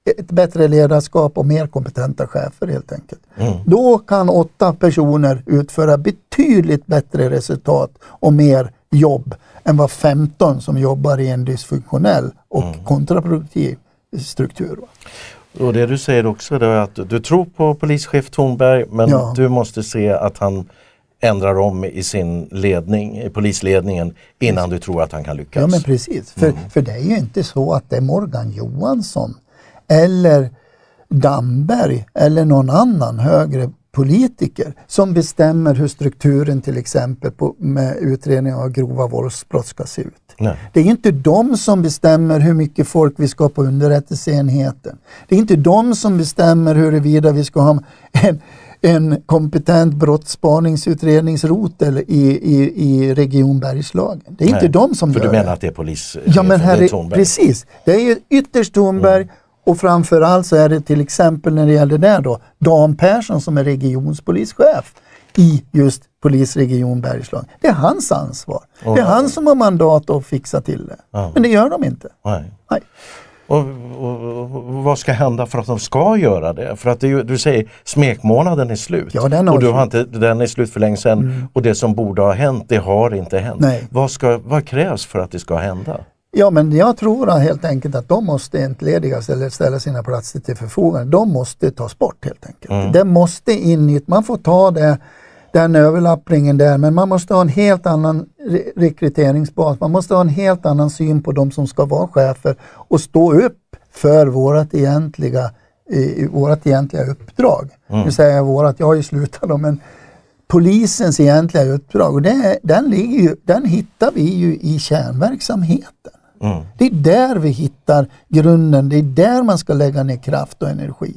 ett bättre ledarskap och mer kompetenta chefer helt enkelt. Mm. Då kan åtta personer utföra betydligt bättre resultat och mer jobb än vad 15 som jobbar i en dysfunktionell och mm. kontraproduktiv struktur. Och det du säger också är att du tror på polischef Thornberg men ja. du måste se att han ändrar om i sin ledning, i polisledningen innan du tror att han kan lyckas. Ja men precis, för, mm. för det är ju inte så att det är Morgan Johansson eller Damberg eller någon annan högre politiker som bestämmer hur strukturen till exempel på, med utredning av grova våldsbrott ska se ut. Nej. Det är inte de som bestämmer hur mycket folk vi ska ha på underrättelseenheten. Det är inte de som bestämmer huruvida vi ska ha en, en kompetent brottsspaningsutredningsrotel i, i, i Region Bergslagen. Det är Nej, inte de som för gör det. För du menar att det är polis? Ja, men här är, precis. Det är ytterst Thornberg mm. Och framförallt så är det till exempel när det gäller det då, Dan Persson som är regionspolischef i just polisregion Bergslagen. Det är hans ansvar. Oh, det är han som har mandat att fixa till det. Oh. Men det gör de inte. Nej. Nej. Och, och, och, vad ska hända för att de ska göra det? För att det, du säger smekmånaden är slut. Ja, den, och du har inte, den är slut för länge sedan mm. och det som borde ha hänt det har inte hänt. Nej. Vad, ska, vad krävs för att det ska hända? Ja, men jag tror helt enkelt att de måste entledigas eller ställa sina platser till förfogande. De måste tas bort helt enkelt. Mm. Det måste in nytt. Man får ta det, den överlappningen där, men man måste ha en helt annan re rekryteringsbas. Man måste ha en helt annan syn på de som ska vara chefer och stå upp för vårt egentliga, eh, vårat egentliga uppdrag. Mm. Nu säger jag vårat, jag har ju slutat då, men polisens egentliga uppdrag. Och det, den, ligger ju, den hittar vi ju i kärnverksamheten. Mm. Det är där vi hittar grunden, det är där man ska lägga ner kraft och energi.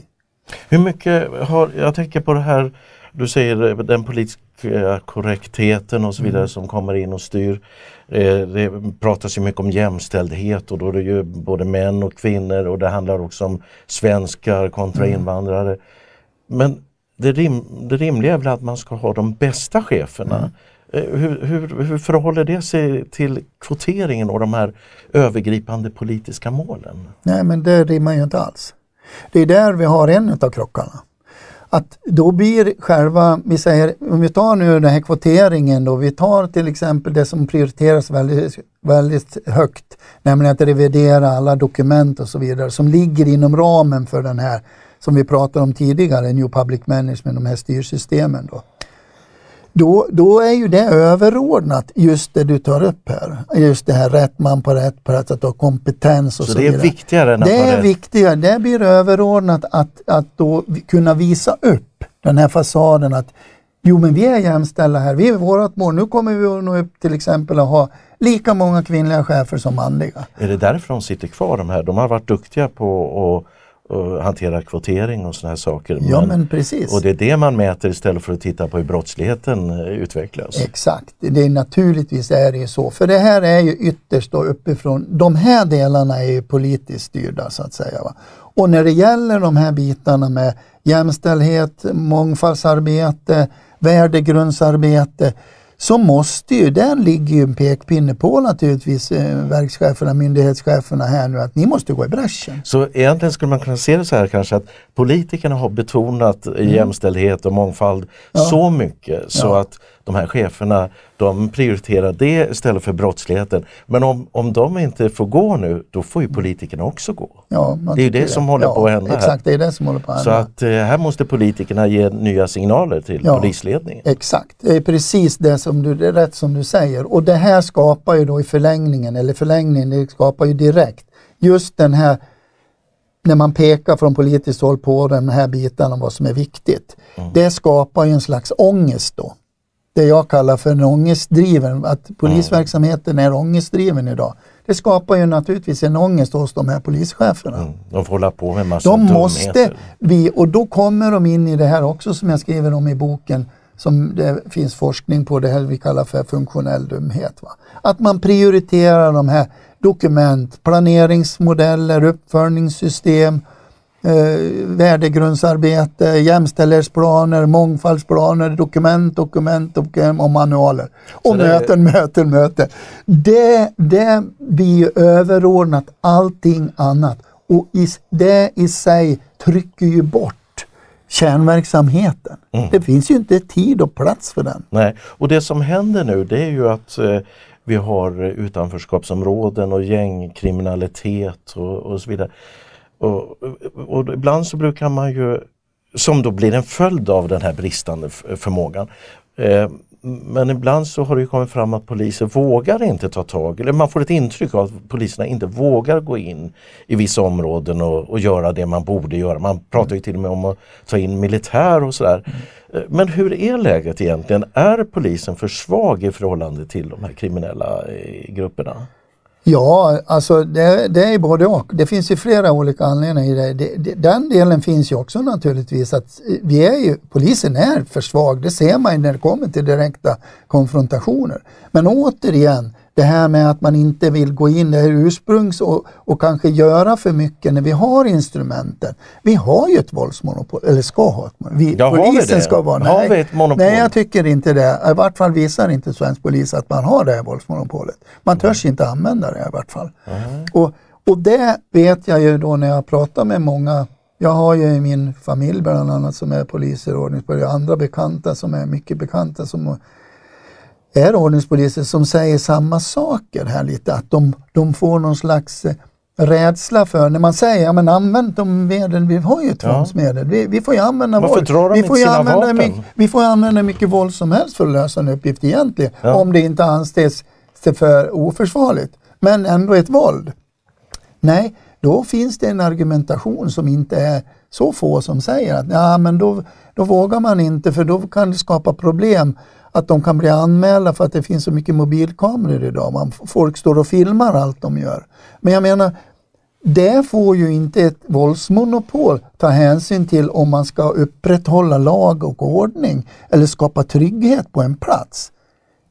Hur mycket har, jag tänker på det här, du säger den politiska korrektheten och så vidare mm. som kommer in och styr. Eh, det pratas ju mycket om jämställdhet och då är det ju både män och kvinnor och det handlar också om svenskar kontra mm. invandrare. Men det, rim, det rimliga är väl att man ska ha de bästa cheferna. Mm. Eh, hur, hur, hur förhåller det sig till kvoteringen och de här övergripande politiska målen? Nej men det rimmar ju inte alls. Det är där vi har en av krockarna. Att då blir själva, vi säger, om vi tar nu den här kvoteringen då, vi tar till exempel det som prioriteras väldigt, väldigt högt, nämligen att revidera alla dokument och så vidare som ligger inom ramen för den här, som vi pratade om tidigare, New Public Management, de här styrsystemen. Då då, då är ju det överordnat just det du tar upp här. Just det här rätt man på rätt plats, att ha kompetens och så, så det är viktigare än att Det är viktigare. Det blir överordnat att, att då kunna visa upp den här fasaden att jo men vi är jämställda här, vi är vårt mål. Nu kommer vi att nå upp till exempel att ha lika många kvinnliga chefer som manliga. Är det därför de sitter kvar de här? De har varit duktiga på att och hantera kvotering och sådana här saker. Ja, men, men, precis. Och det är det man mäter istället för att titta på hur brottsligheten eh, utvecklas. Exakt, det är naturligtvis är det så. För det här är ju ytterst då uppifrån, de här delarna är ju politiskt styrda så att säga. Va? Och när det gäller de här bitarna med jämställdhet, mångfaldsarbete, värdegrundsarbete så måste ju, där ligger ju en pekpinne på naturligtvis eh, verkscheferna, myndighetscheferna här nu att ni måste gå i bräschen. Så egentligen skulle man kunna se det så här kanske att politikerna har betonat mm. jämställdhet och mångfald ja. så mycket så ja. att de här cheferna de prioriterar det istället för brottsligheten. Men om, om de inte får gå nu, då får ju politikerna också gå. Ja, det är ju det, det som håller ja, på att hända exakt, här. det är det som håller på att hända. Så att eh, här måste politikerna ge nya signaler till ja, polisledningen. Exakt, det är precis det som du, det är rätt som du säger. Och det här skapar ju då i förlängningen, eller förlängningen, det skapar ju direkt just den här när man pekar från politiskt håll på den här biten om vad som är viktigt. Mm. Det skapar ju en slags ångest då det jag kallar för en ångestdriven, att polisverksamheten är ångestdriven idag. Det skapar ju naturligtvis en ångest hos de här polischeferna. Mm, de får hålla på med massa De måste vi, och då kommer de in i det här också som jag skriver om i boken, som det finns forskning på, det här vi kallar för funktionell dumhet. Va? Att man prioriterar de här dokument, planeringsmodeller, uppföljningssystem, eh, värdegrundsarbete, jämställdhetsplaner, mångfaldsplaner, dokument, dokument, dokument och manualer. Och det... möten, möten, möten. Det, det blir överordnat allting annat och i, det i sig trycker ju bort kärnverksamheten. Mm. Det finns ju inte tid och plats för den. Nej, och det som händer nu det är ju att eh, vi har utanförskapsområden och gängkriminalitet och, och så vidare. Och, och, ibland så brukar man ju, som då blir en följd av den här bristande förmågan, eh, men ibland så har det kommit fram att poliser vågar inte ta tag, eller man får ett intryck av att poliserna inte vågar gå in i vissa områden och, och göra det man borde göra. Man pratar ju till och med om att ta in militär och sådär. Mm. Men hur är läget egentligen? Är polisen för svag i förhållande till de här kriminella eh, grupperna? Ja, alltså det, det, är både och. Det finns ju flera olika anledningar i det. det, det den delen finns ju också naturligtvis att eh, vi är ju, polisen är för svag. Det ser man ju när det kommer till direkta konfrontationer. Men återigen, det här med att man inte vill gå in det här ursprungs och, och kanske göra för mycket när vi har instrumenten. Vi har ju ett våldsmonopol, eller ska ha ett. Vi, ja, polisen ska vara, nej, har vi ett monopol? Nej, jag tycker inte det. I vart fall visar inte svensk polis att man har det här våldsmonopolet. Man törs mm. inte använda det i vart fall. Mm. Och, och det vet jag ju då när jag pratar med många jag har ju i min familj bland annat som är poliser och ordningspoliser, andra bekanta som är mycket bekanta som är ordningspoliser som säger samma saker här lite, att de, de får någon slags eh, rädsla för, när man säger, ja men använd de medel, vi har ju tvångsmedel, vi, vi får ju använda Varför våld. Drar de vi, får ju använda mycket, vi får använda mycket våld som helst för att lösa en uppgift egentligen, ja. om det inte anses för oförsvarligt. Men ändå ett våld. Nej, då finns det en argumentation som inte är så få som säger att ja, men då, då vågar man inte för då kan det skapa problem att de kan bli anmälda för att det finns så mycket mobilkameror idag. Man, folk står och filmar allt de gör. Men jag menar, det får ju inte ett våldsmonopol ta hänsyn till om man ska upprätthålla lag och ordning eller skapa trygghet på en plats.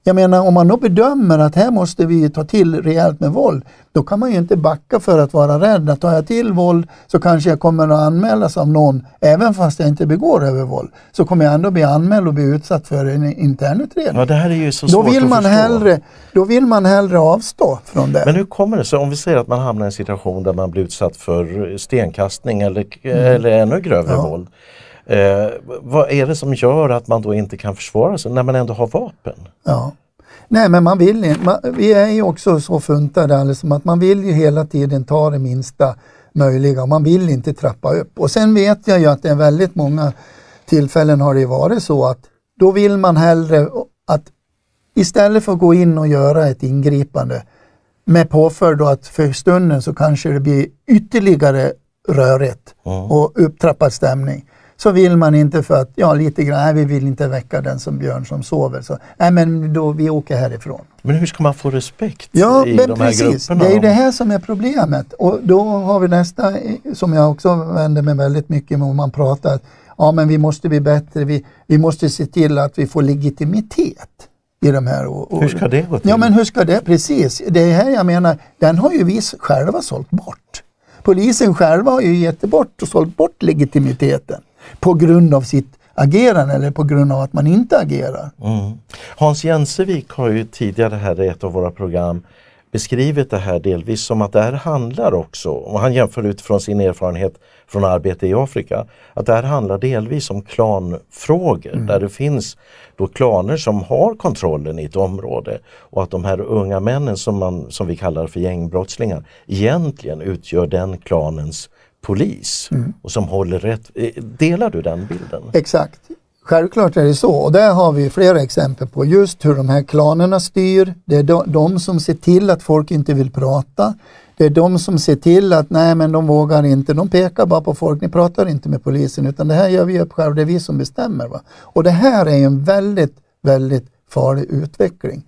Jag menar om man då bedömer att här måste vi ta till rejält med våld, då kan man ju inte backa för att vara rädd. Att tar jag till våld så kanske jag kommer att anmälas av någon, även fast jag inte begår övervåld. Så kommer jag ändå bli anmäld och bli utsatt för en internutredning. Ja, det här är ju så då svårt vill att man förstå. hellre, Då vill man hellre avstå från det. Men hur kommer det sig, om vi säger att man hamnar i en situation där man blir utsatt för stenkastning eller, Mm. eller ännu grövre våld. Eh, vad är det som gör att man då inte kan försvara sig när man ändå har vapen? Ja. Nej men man vill inte, man, vi är ju också så funtade som att man vill ju hela tiden ta det minsta möjliga och man vill inte trappa upp. Och sen vet jag ju att det är väldigt många tillfällen har det varit så att då vill man hellre att istället för att gå in och göra ett ingripande med påföljd då att för stunden så kanske det blir ytterligare rörigt och upptrappad stämning. Så vill man inte för att, ja lite grann, nej, vi vill inte väcka den som björn som sover. Så, nej men då, vi åker härifrån. Men hur ska man få respekt Ja, i men de här precis. grupperna? Det är ju det här som är problemet. Och då har vi nästa, som jag också vänder mig väldigt mycket om man pratar, ja men vi måste bli bättre, vi, vi måste se till att vi får legitimitet i de här. Och, och, Hur ska det gå till? Ja men hur ska det, precis. Det är här jag menar, den har ju vi själva sålt bort. Polisen själva har ju gett bort och sålt bort legitimiteten på grund av sitt agerande eller på grund av att man inte agerar. Mm. Hans Jensevik har ju tidigare här i ett av våra program beskrivit det här delvis som att det här handlar också, och han jämför utifrån sin erfarenhet från arbete i Afrika, att det här handlar delvis om klanfrågor där det finns då klaner som har kontrollen i ett område och att de här unga männen som, man, som vi kallar för gängbrottslingar egentligen utgör den klanens polis och som håller rätt. Eh, Delar du den bilden? Exakt. Självklart är det så och där har vi flera exempel på just hur de här klanerna styr. Det är de, de som ser till att folk inte vill prata. Det är de som ser till att nej men de vågar inte, de pekar bara på folk, ni pratar inte med polisen utan det här gör vi upp själva, det är vi som bestämmer. Va? Och det här är en väldigt, väldigt farlig utveckling.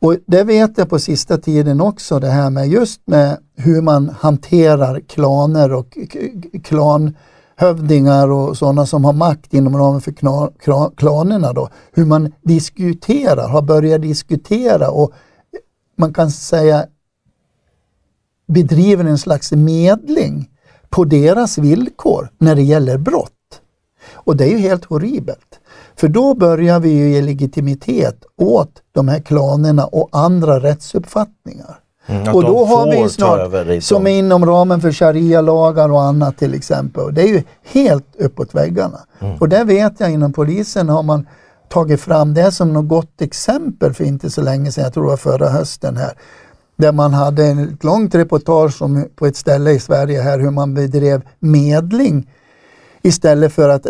Och det vet jag på sista tiden också det här med just med hur man hanterar klaner och klanhövdingar och sådana som har makt inom ramen för klanerna då. Hur man diskuterar, har börjat diskutera och man kan säga bedriver en slags medling på deras villkor när det gäller brott. Och det är ju helt horribelt. För då börjar vi ge legitimitet åt de här klanerna och andra rättsuppfattningar. Mm, och då har vi snart, som är inom ramen för sharia-lagar och annat till exempel. Och Det är ju helt uppåt väggarna. Mm. Och där vet jag inom polisen har man tagit fram det som något gott exempel för inte så länge sedan, jag tror det var förra hösten här. Där man hade ett långt reportage om, på ett ställe i Sverige här hur man bedrev medling istället för att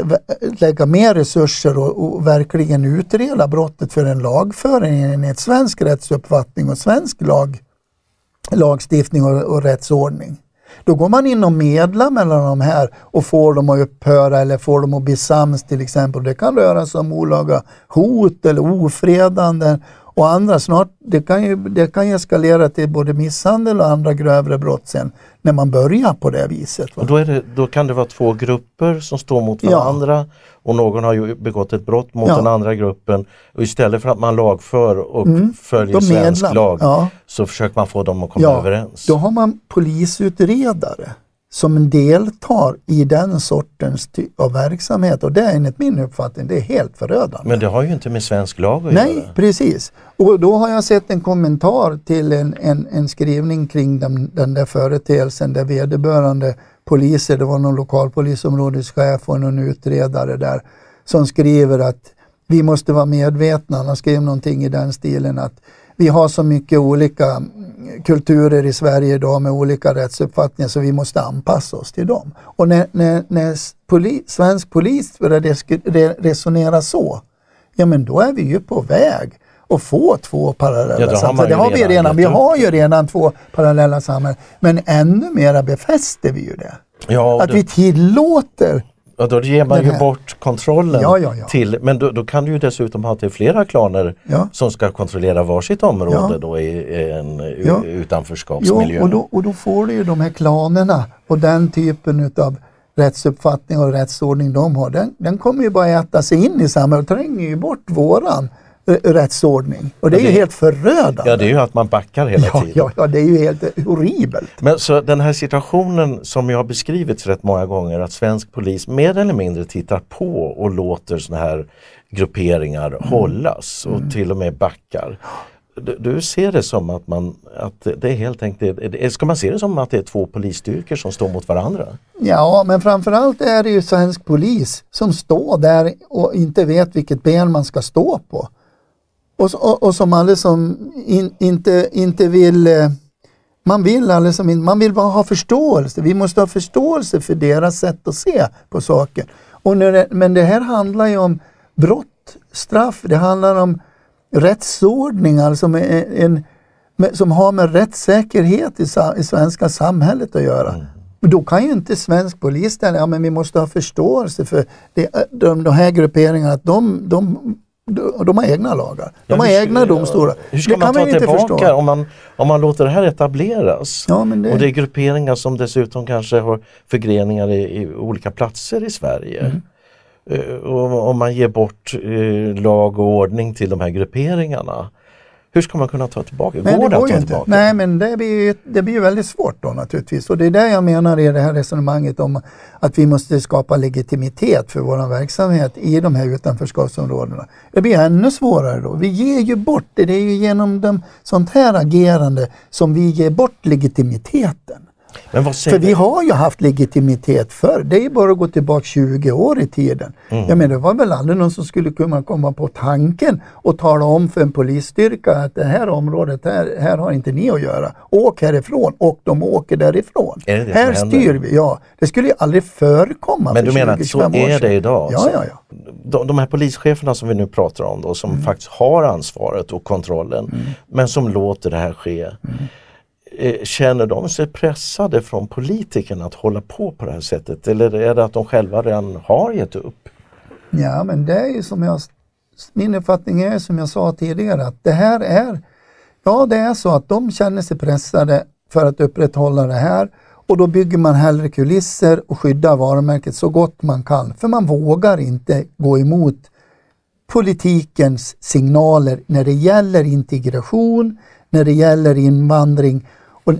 lägga mer resurser och, och verkligen utreda brottet för en lagföring enligt svensk rättsuppfattning och svensk lag, lagstiftning och, och rättsordning. Då går man in och medlar mellan de här och får dem att upphöra eller får dem att bli sams till exempel. Det kan röra sig om olaga hot eller ofredande och andra. Snart, det, kan ju, det kan ju eskalera till både misshandel och andra grövre brott sen när man börjar på det viset. Va? Och då, det, då kan det vara två grupper som står mot Ja. varandra och någon har ju begått ett brott mot Ja. den andra gruppen. Och istället för att man lagför och följer Mm. De svensk lag Ja. så försöker man få dem att komma Ja, överens. Då har man polisutredare som deltar i den sortens av verksamhet och det är enligt min uppfattning det är helt förödande. Men det har ju inte med svensk lag att Nej, göra. precis. Och då har jag sett en kommentar till en, en, en skrivning kring den, den där företeelsen där vederbörande poliser, det var någon lokalpolisområdeschef och någon utredare där, som skriver att vi måste vara medvetna, han skrev någonting i den stilen att vi har så mycket olika kulturer i Sverige idag med olika rättsuppfattningar så vi måste anpassa oss till dem. Och när, när, när poli, svensk polis börjar resonera så, ja men då är vi ju på väg att få två parallella Ja, det samhällen. Det har vi redan. Vi har ju redan två parallella samhällen. Men ännu mera befäster vi ju det. Ja, Att då, vi tillåter ja, då ger man ju bort kontrollen Ja, ja, ja. till, men då, då kan du ju dessutom ha till flera klaner som ska kontrollera varsitt område då i, en utanförskapsmiljö. Jo, och då, och då får du ju de här klanerna och den typen utav rättsuppfattning och rättsordning de har. Den, den kommer ju bara äta sig in i samhället och tränger ju bort våran rättsordning. Och det är ju helt förödande. Ja, det är ju att man backar hela ja, tiden. Ja, ja, det är ju helt horribelt. Men så den här situationen som jag har beskrivits rätt många gånger att svensk polis mer eller mindre tittar på och låter sådana här grupperingar mm. hållas och mm. till och med backar. Du, du, ser det som att man, att det är helt enkelt, ska man se det som att det är två polisstyrkor som står mot varandra? Ja, men framförallt är det ju svensk polis som står där och inte vet vilket ben man ska stå på. Och, och, och som alldeles som in, inte, inte vill eh, man vill som man vill bara ha förståelse. Vi måste ha förståelse för deras sätt att se på saker. Och det, men det här handlar ju om brott, straff, det handlar om rättsordningar som, är en, som har med rättssäkerhet i, i svenska samhället att göra. Mm. Då kan ju inte svensk polis ställa, ja men vi måste ha förståelse för det, de, de här grupperingarna, att de, de de har egna lagar. De ja, har egna domstolar. Hur ska det man ta tillbaka om man, om man låter det här etableras? Ja, det... Och det är grupperingar som dessutom kanske har förgreningar i, i olika platser i Sverige. Mm. Uh, om man ger bort uh, lag och ordning till de här grupperingarna. Hur ska man kunna ta tillbaka? Går Nej, det, går att ta inte. tillbaka? Nej, men det blir, det blir väldigt svårt då naturligtvis. Och det är det jag menar i det här resonemanget om att vi måste skapa legitimitet för vår verksamhet i de här utanförskapsområdena. Det blir ännu svårare då. Vi ger ju bort det. Det är ju genom de, sånt här agerande som vi ger bort legitimiteten. För vi har ju haft legitimitet förr. Det är bara att gå tillbaka 20 år i tiden. Mm. Jag menar, det var väl aldrig någon som skulle kunna komma på tanken och tala om för en polisstyrka att det här området, här, här har inte ni att göra. Åk härifrån och de åker därifrån. Är det det här styr vi. Ja, det skulle ju aldrig förekomma Men du menar att så är det idag? Ja, ja, ja. De, de här polischeferna som vi nu pratar om då, som mm. faktiskt har ansvaret och kontrollen, mm. men som låter det här ske. Eh, känner de sig pressade från politikerna att hålla på på det här sättet eller är det att de själva redan har gett upp? Ja men det är ju som jag, min uppfattning är som jag sa tidigare att det här är, ja det är så att de känner sig pressade för att upprätthålla det här och då bygger man hellre kulisser och skyddar varumärket så gott man kan för man vågar inte gå emot politikens signaler när det gäller integration, när det gäller invandring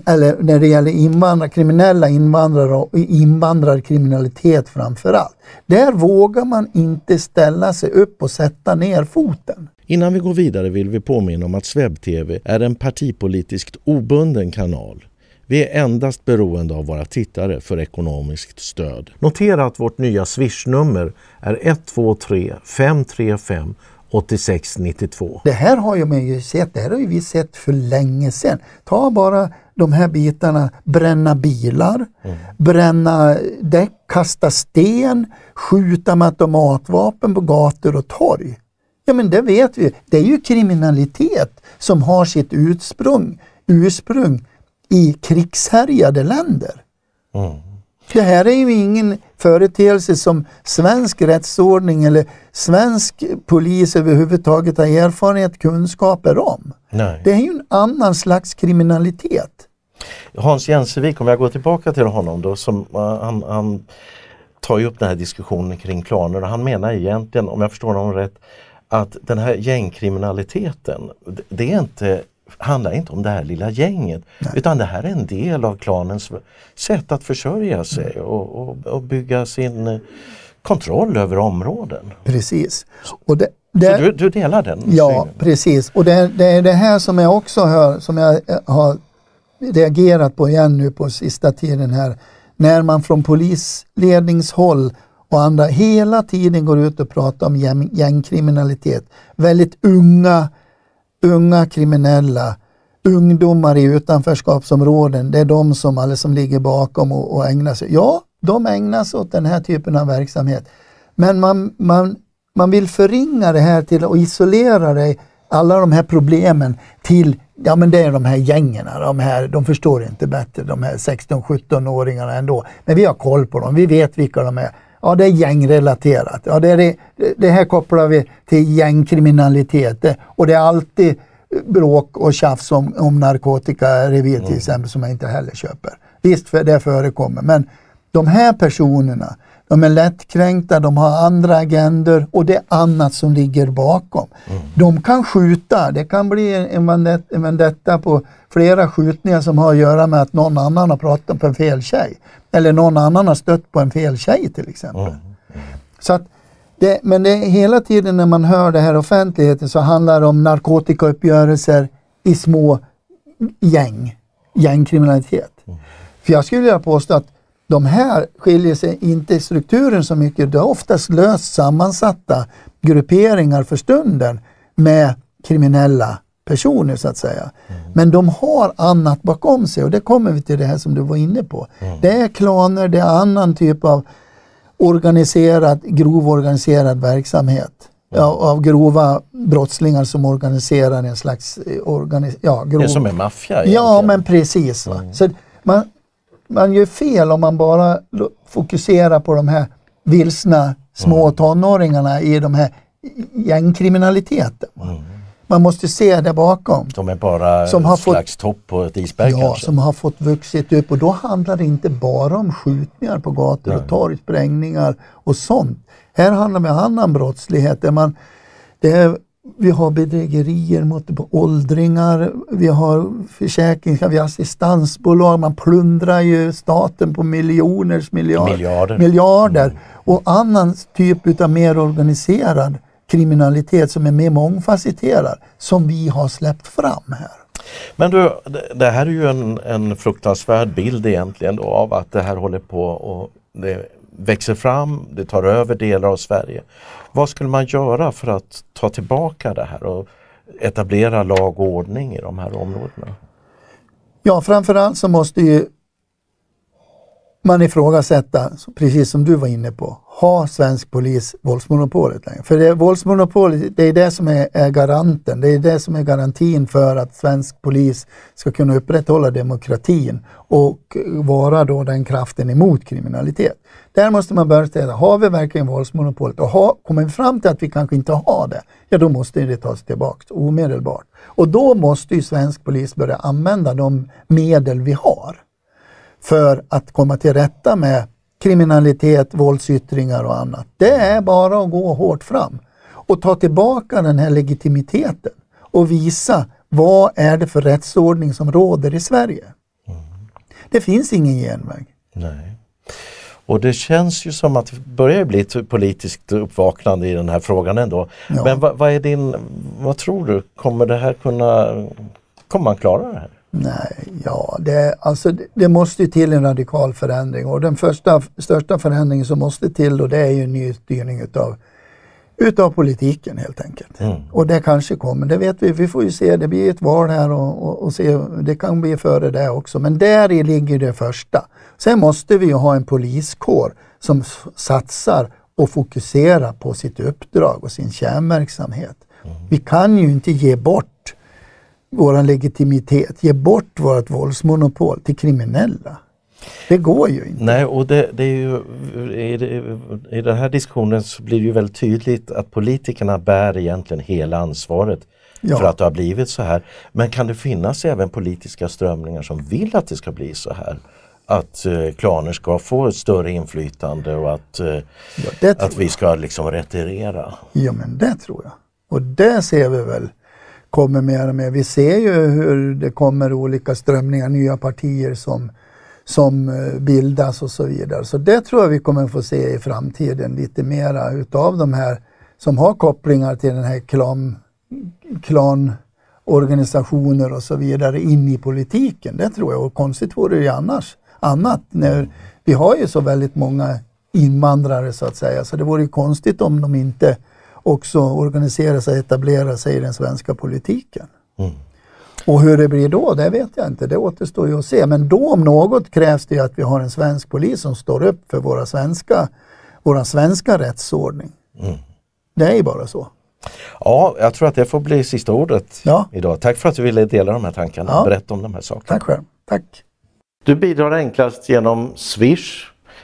eller när det gäller invandrar, kriminella invandrare och invandrarkriminalitet framför allt. Där vågar man inte ställa sig upp och sätta ner foten. Innan vi går vidare vill vi påminna om att SvebTV är en partipolitiskt obunden kanal. Vi är endast beroende av våra tittare för ekonomiskt stöd. Notera att vårt nya swishnummer är 123 535 8692. Det här har ju ju sett, det här har ju vi sett för länge sedan. Ta bara de här bitarna, bränna bilar, mm. bränna däck, kasta sten, skjuta med automatvapen på gator och torg. Ja men det vet vi, det är ju kriminalitet som har sitt ursprung, ursprung i krigshärjade länder. Mm. Det här är ju ingen företeelse som svensk rättsordning eller svensk polis överhuvudtaget har erfarenhet, kunskaper om. Nej. Det är ju en annan slags kriminalitet. Hans Jensevik, om jag går tillbaka till honom då, som, uh, han, han tar ju upp den här diskussionen kring klaner och han menar egentligen, om jag förstår honom rätt, att den här gängkriminaliteten, det är inte handlar inte om det här lilla gänget Nej. utan det här är en del av klanens sätt att försörja sig mm. och, och, och, bygga sin eh, kontroll över områden. Precis. Och det, det, du, du, delar den? Ja, synen. precis. Och det, det, är det här som jag också hör, som jag eh, har reagerat på igen nu på sista tiden här. När man från polisledningshåll och andra hela tiden går ut och pratar om gäng, gängkriminalitet. Väldigt unga unga kriminella, ungdomar i utanförskapsområden, det är de som, alla som ligger bakom och, och ägnar sig. Ja, de ägnar sig åt den här typen av verksamhet. Men man, man, man vill förringa det här till och isolera det, alla de här problemen till, ja men det är de här gängen, de, här, de förstår inte bättre, de här 16-17-åringarna ändå. Men vi har koll på dem, vi vet vilka de är. Ja, det är gängrelaterat. Ja, det, är det, här kopplar vi till gängkriminalitet. Och det är alltid bråk och tjafs om, om narkotikarevir till mm. exempel som jag inte heller köper. Visst, för det förekommer. Men de här personerna, de är lättkränkta, de har andra agendor och det är annat som ligger bakom. Mm. De kan skjuta, det kan bli en vendetta, en vendetta på flera skjutningar som har att göra med att någon annan har pratat på en fel tjej. Eller någon annan har stött på en fel tjej till exempel. Mm. Mm. Så att det, men det, hela tiden när man hör det här offentligheten så handlar det om narkotikauppgörelser i små gäng, gängkriminalitet. Mm. För jag skulle vilja påstå att de här skiljer sig inte i strukturen så mycket. Det är oftast löst sammansatta grupperingar för stunden med kriminella personer så att säga. Mm. Men de har annat bakom sig och det kommer vi till det här som du var inne på. Mm. Det är klaner, det är annan typ av organiserad, grov organiserad verksamhet. Ja, av grova brottslingar som organiserar en slags... Eh, organis ja, grov... Det är som en maffia Ja, men precis. Mm. Så man, man gör fel om man bara fokuserar på de här vilsna små mm. tonåringarna i de här gängkriminaliteten. Mm. Man måste se det bakom. De är bara som en slags topp på ett isberg Ja, kanske. som har fått vuxit upp och då handlar det inte bara om skjutningar på gator Nej. och torg, sprängningar och sånt. Här handlar det om annan brottslighet där man det är vi har bedrägerier mot åldringar, vi har försäkringar, vi har assistansbolag, man plundrar ju staten på miljoners miljard, miljarder, miljarder. Mm. och annan typ av mer organiserad kriminalitet som är mer mångfacetterad som vi har släppt fram här. Men du, det här är ju en, en fruktansvärd bild egentligen då av att det här håller på och det växer fram, det tar över delar av Sverige. Vad skulle man göra för att ta tillbaka det här och etablera lag och ordning i de här områdena? Ja, framförallt så måste ju man ifrågasätta, precis som du var inne på, har svensk polis våldsmonopolet längre? För det, våldsmonopolet, det är det som är, är, garanten, det är det som är garantin för att svensk polis ska kunna upprätthålla demokratin och vara då den kraften emot kriminalitet. Där måste man börja ställa, har vi verkligen våldsmonopolet? Och har, kommer vi fram till att vi kanske inte har det, ja då måste det tas tillbaka omedelbart. Och då måste ju svensk polis börja använda de medel vi har för att komma till rätta med kriminalitet, våldsyttringar och annat. Det är bara att gå hårt fram och ta tillbaka den här legitimiteten och visa vad är det för rättsordning som råder i Sverige. Mm. Det finns ingen genväg. Nej. Och det känns ju som att det börjar bli ett politiskt uppvaknande i den här frågan ändå. Ja. Men vad, vad, är din, vad tror du, kommer det här kunna, kommer man klara det här? Nej, ja, det, alltså, det, det måste till en radikal förändring och den första, största förändringen som måste till då, det är ju en ny styrning utav, utav politiken helt enkelt. Mm. Och det kanske kommer, det vet vi. Vi får ju se, det blir ett val här och, och, och se, det kan bli före det också. Men där i ligger det första. Sen måste vi ju ha en poliskår som satsar och fokuserar på sitt uppdrag och sin kärnverksamhet. Mm. Vi kan ju inte ge bort vår legitimitet, ge bort vårt våldsmonopol till kriminella. Det går ju inte. Nej, och det, det är ju, i, i den här diskussionen så blir det ju väldigt tydligt att politikerna bär egentligen hela ansvaret ja. för att det har blivit så här. Men kan det finnas även politiska strömningar som vill att det ska bli så här? Att eh, klaner ska få ett större inflytande och att, eh, ja, att vi ska liksom retirera? Ja men det tror jag. Och det ser vi väl kommer mer och mer. Vi ser ju hur det kommer olika strömningar, nya partier som, som eh, bildas och så vidare. Så det tror jag vi kommer få se i framtiden lite mera utav de här som har kopplingar till den här klan, klanorganisationer och så vidare in i politiken. Det tror jag och konstigt vore det ju annars. Annat när vi har ju så väldigt många invandrare så att säga så det vore ju konstigt om de inte också organisera sig, etablera sig i den svenska politiken. Mm. Och hur det blir då, det vet jag inte. Det återstår ju att se. Men då om något krävs det att vi har en svensk polis som står upp för våra svenska, våra svenska rättsordning. Mm. Det är ju bara så. Ja, jag tror att det får bli sista ordet ja. idag. Tack för att du ville dela de här tankarna och ja. berätta om de här sakerna. Tack själv. Tack. Du bidrar enklast genom Swish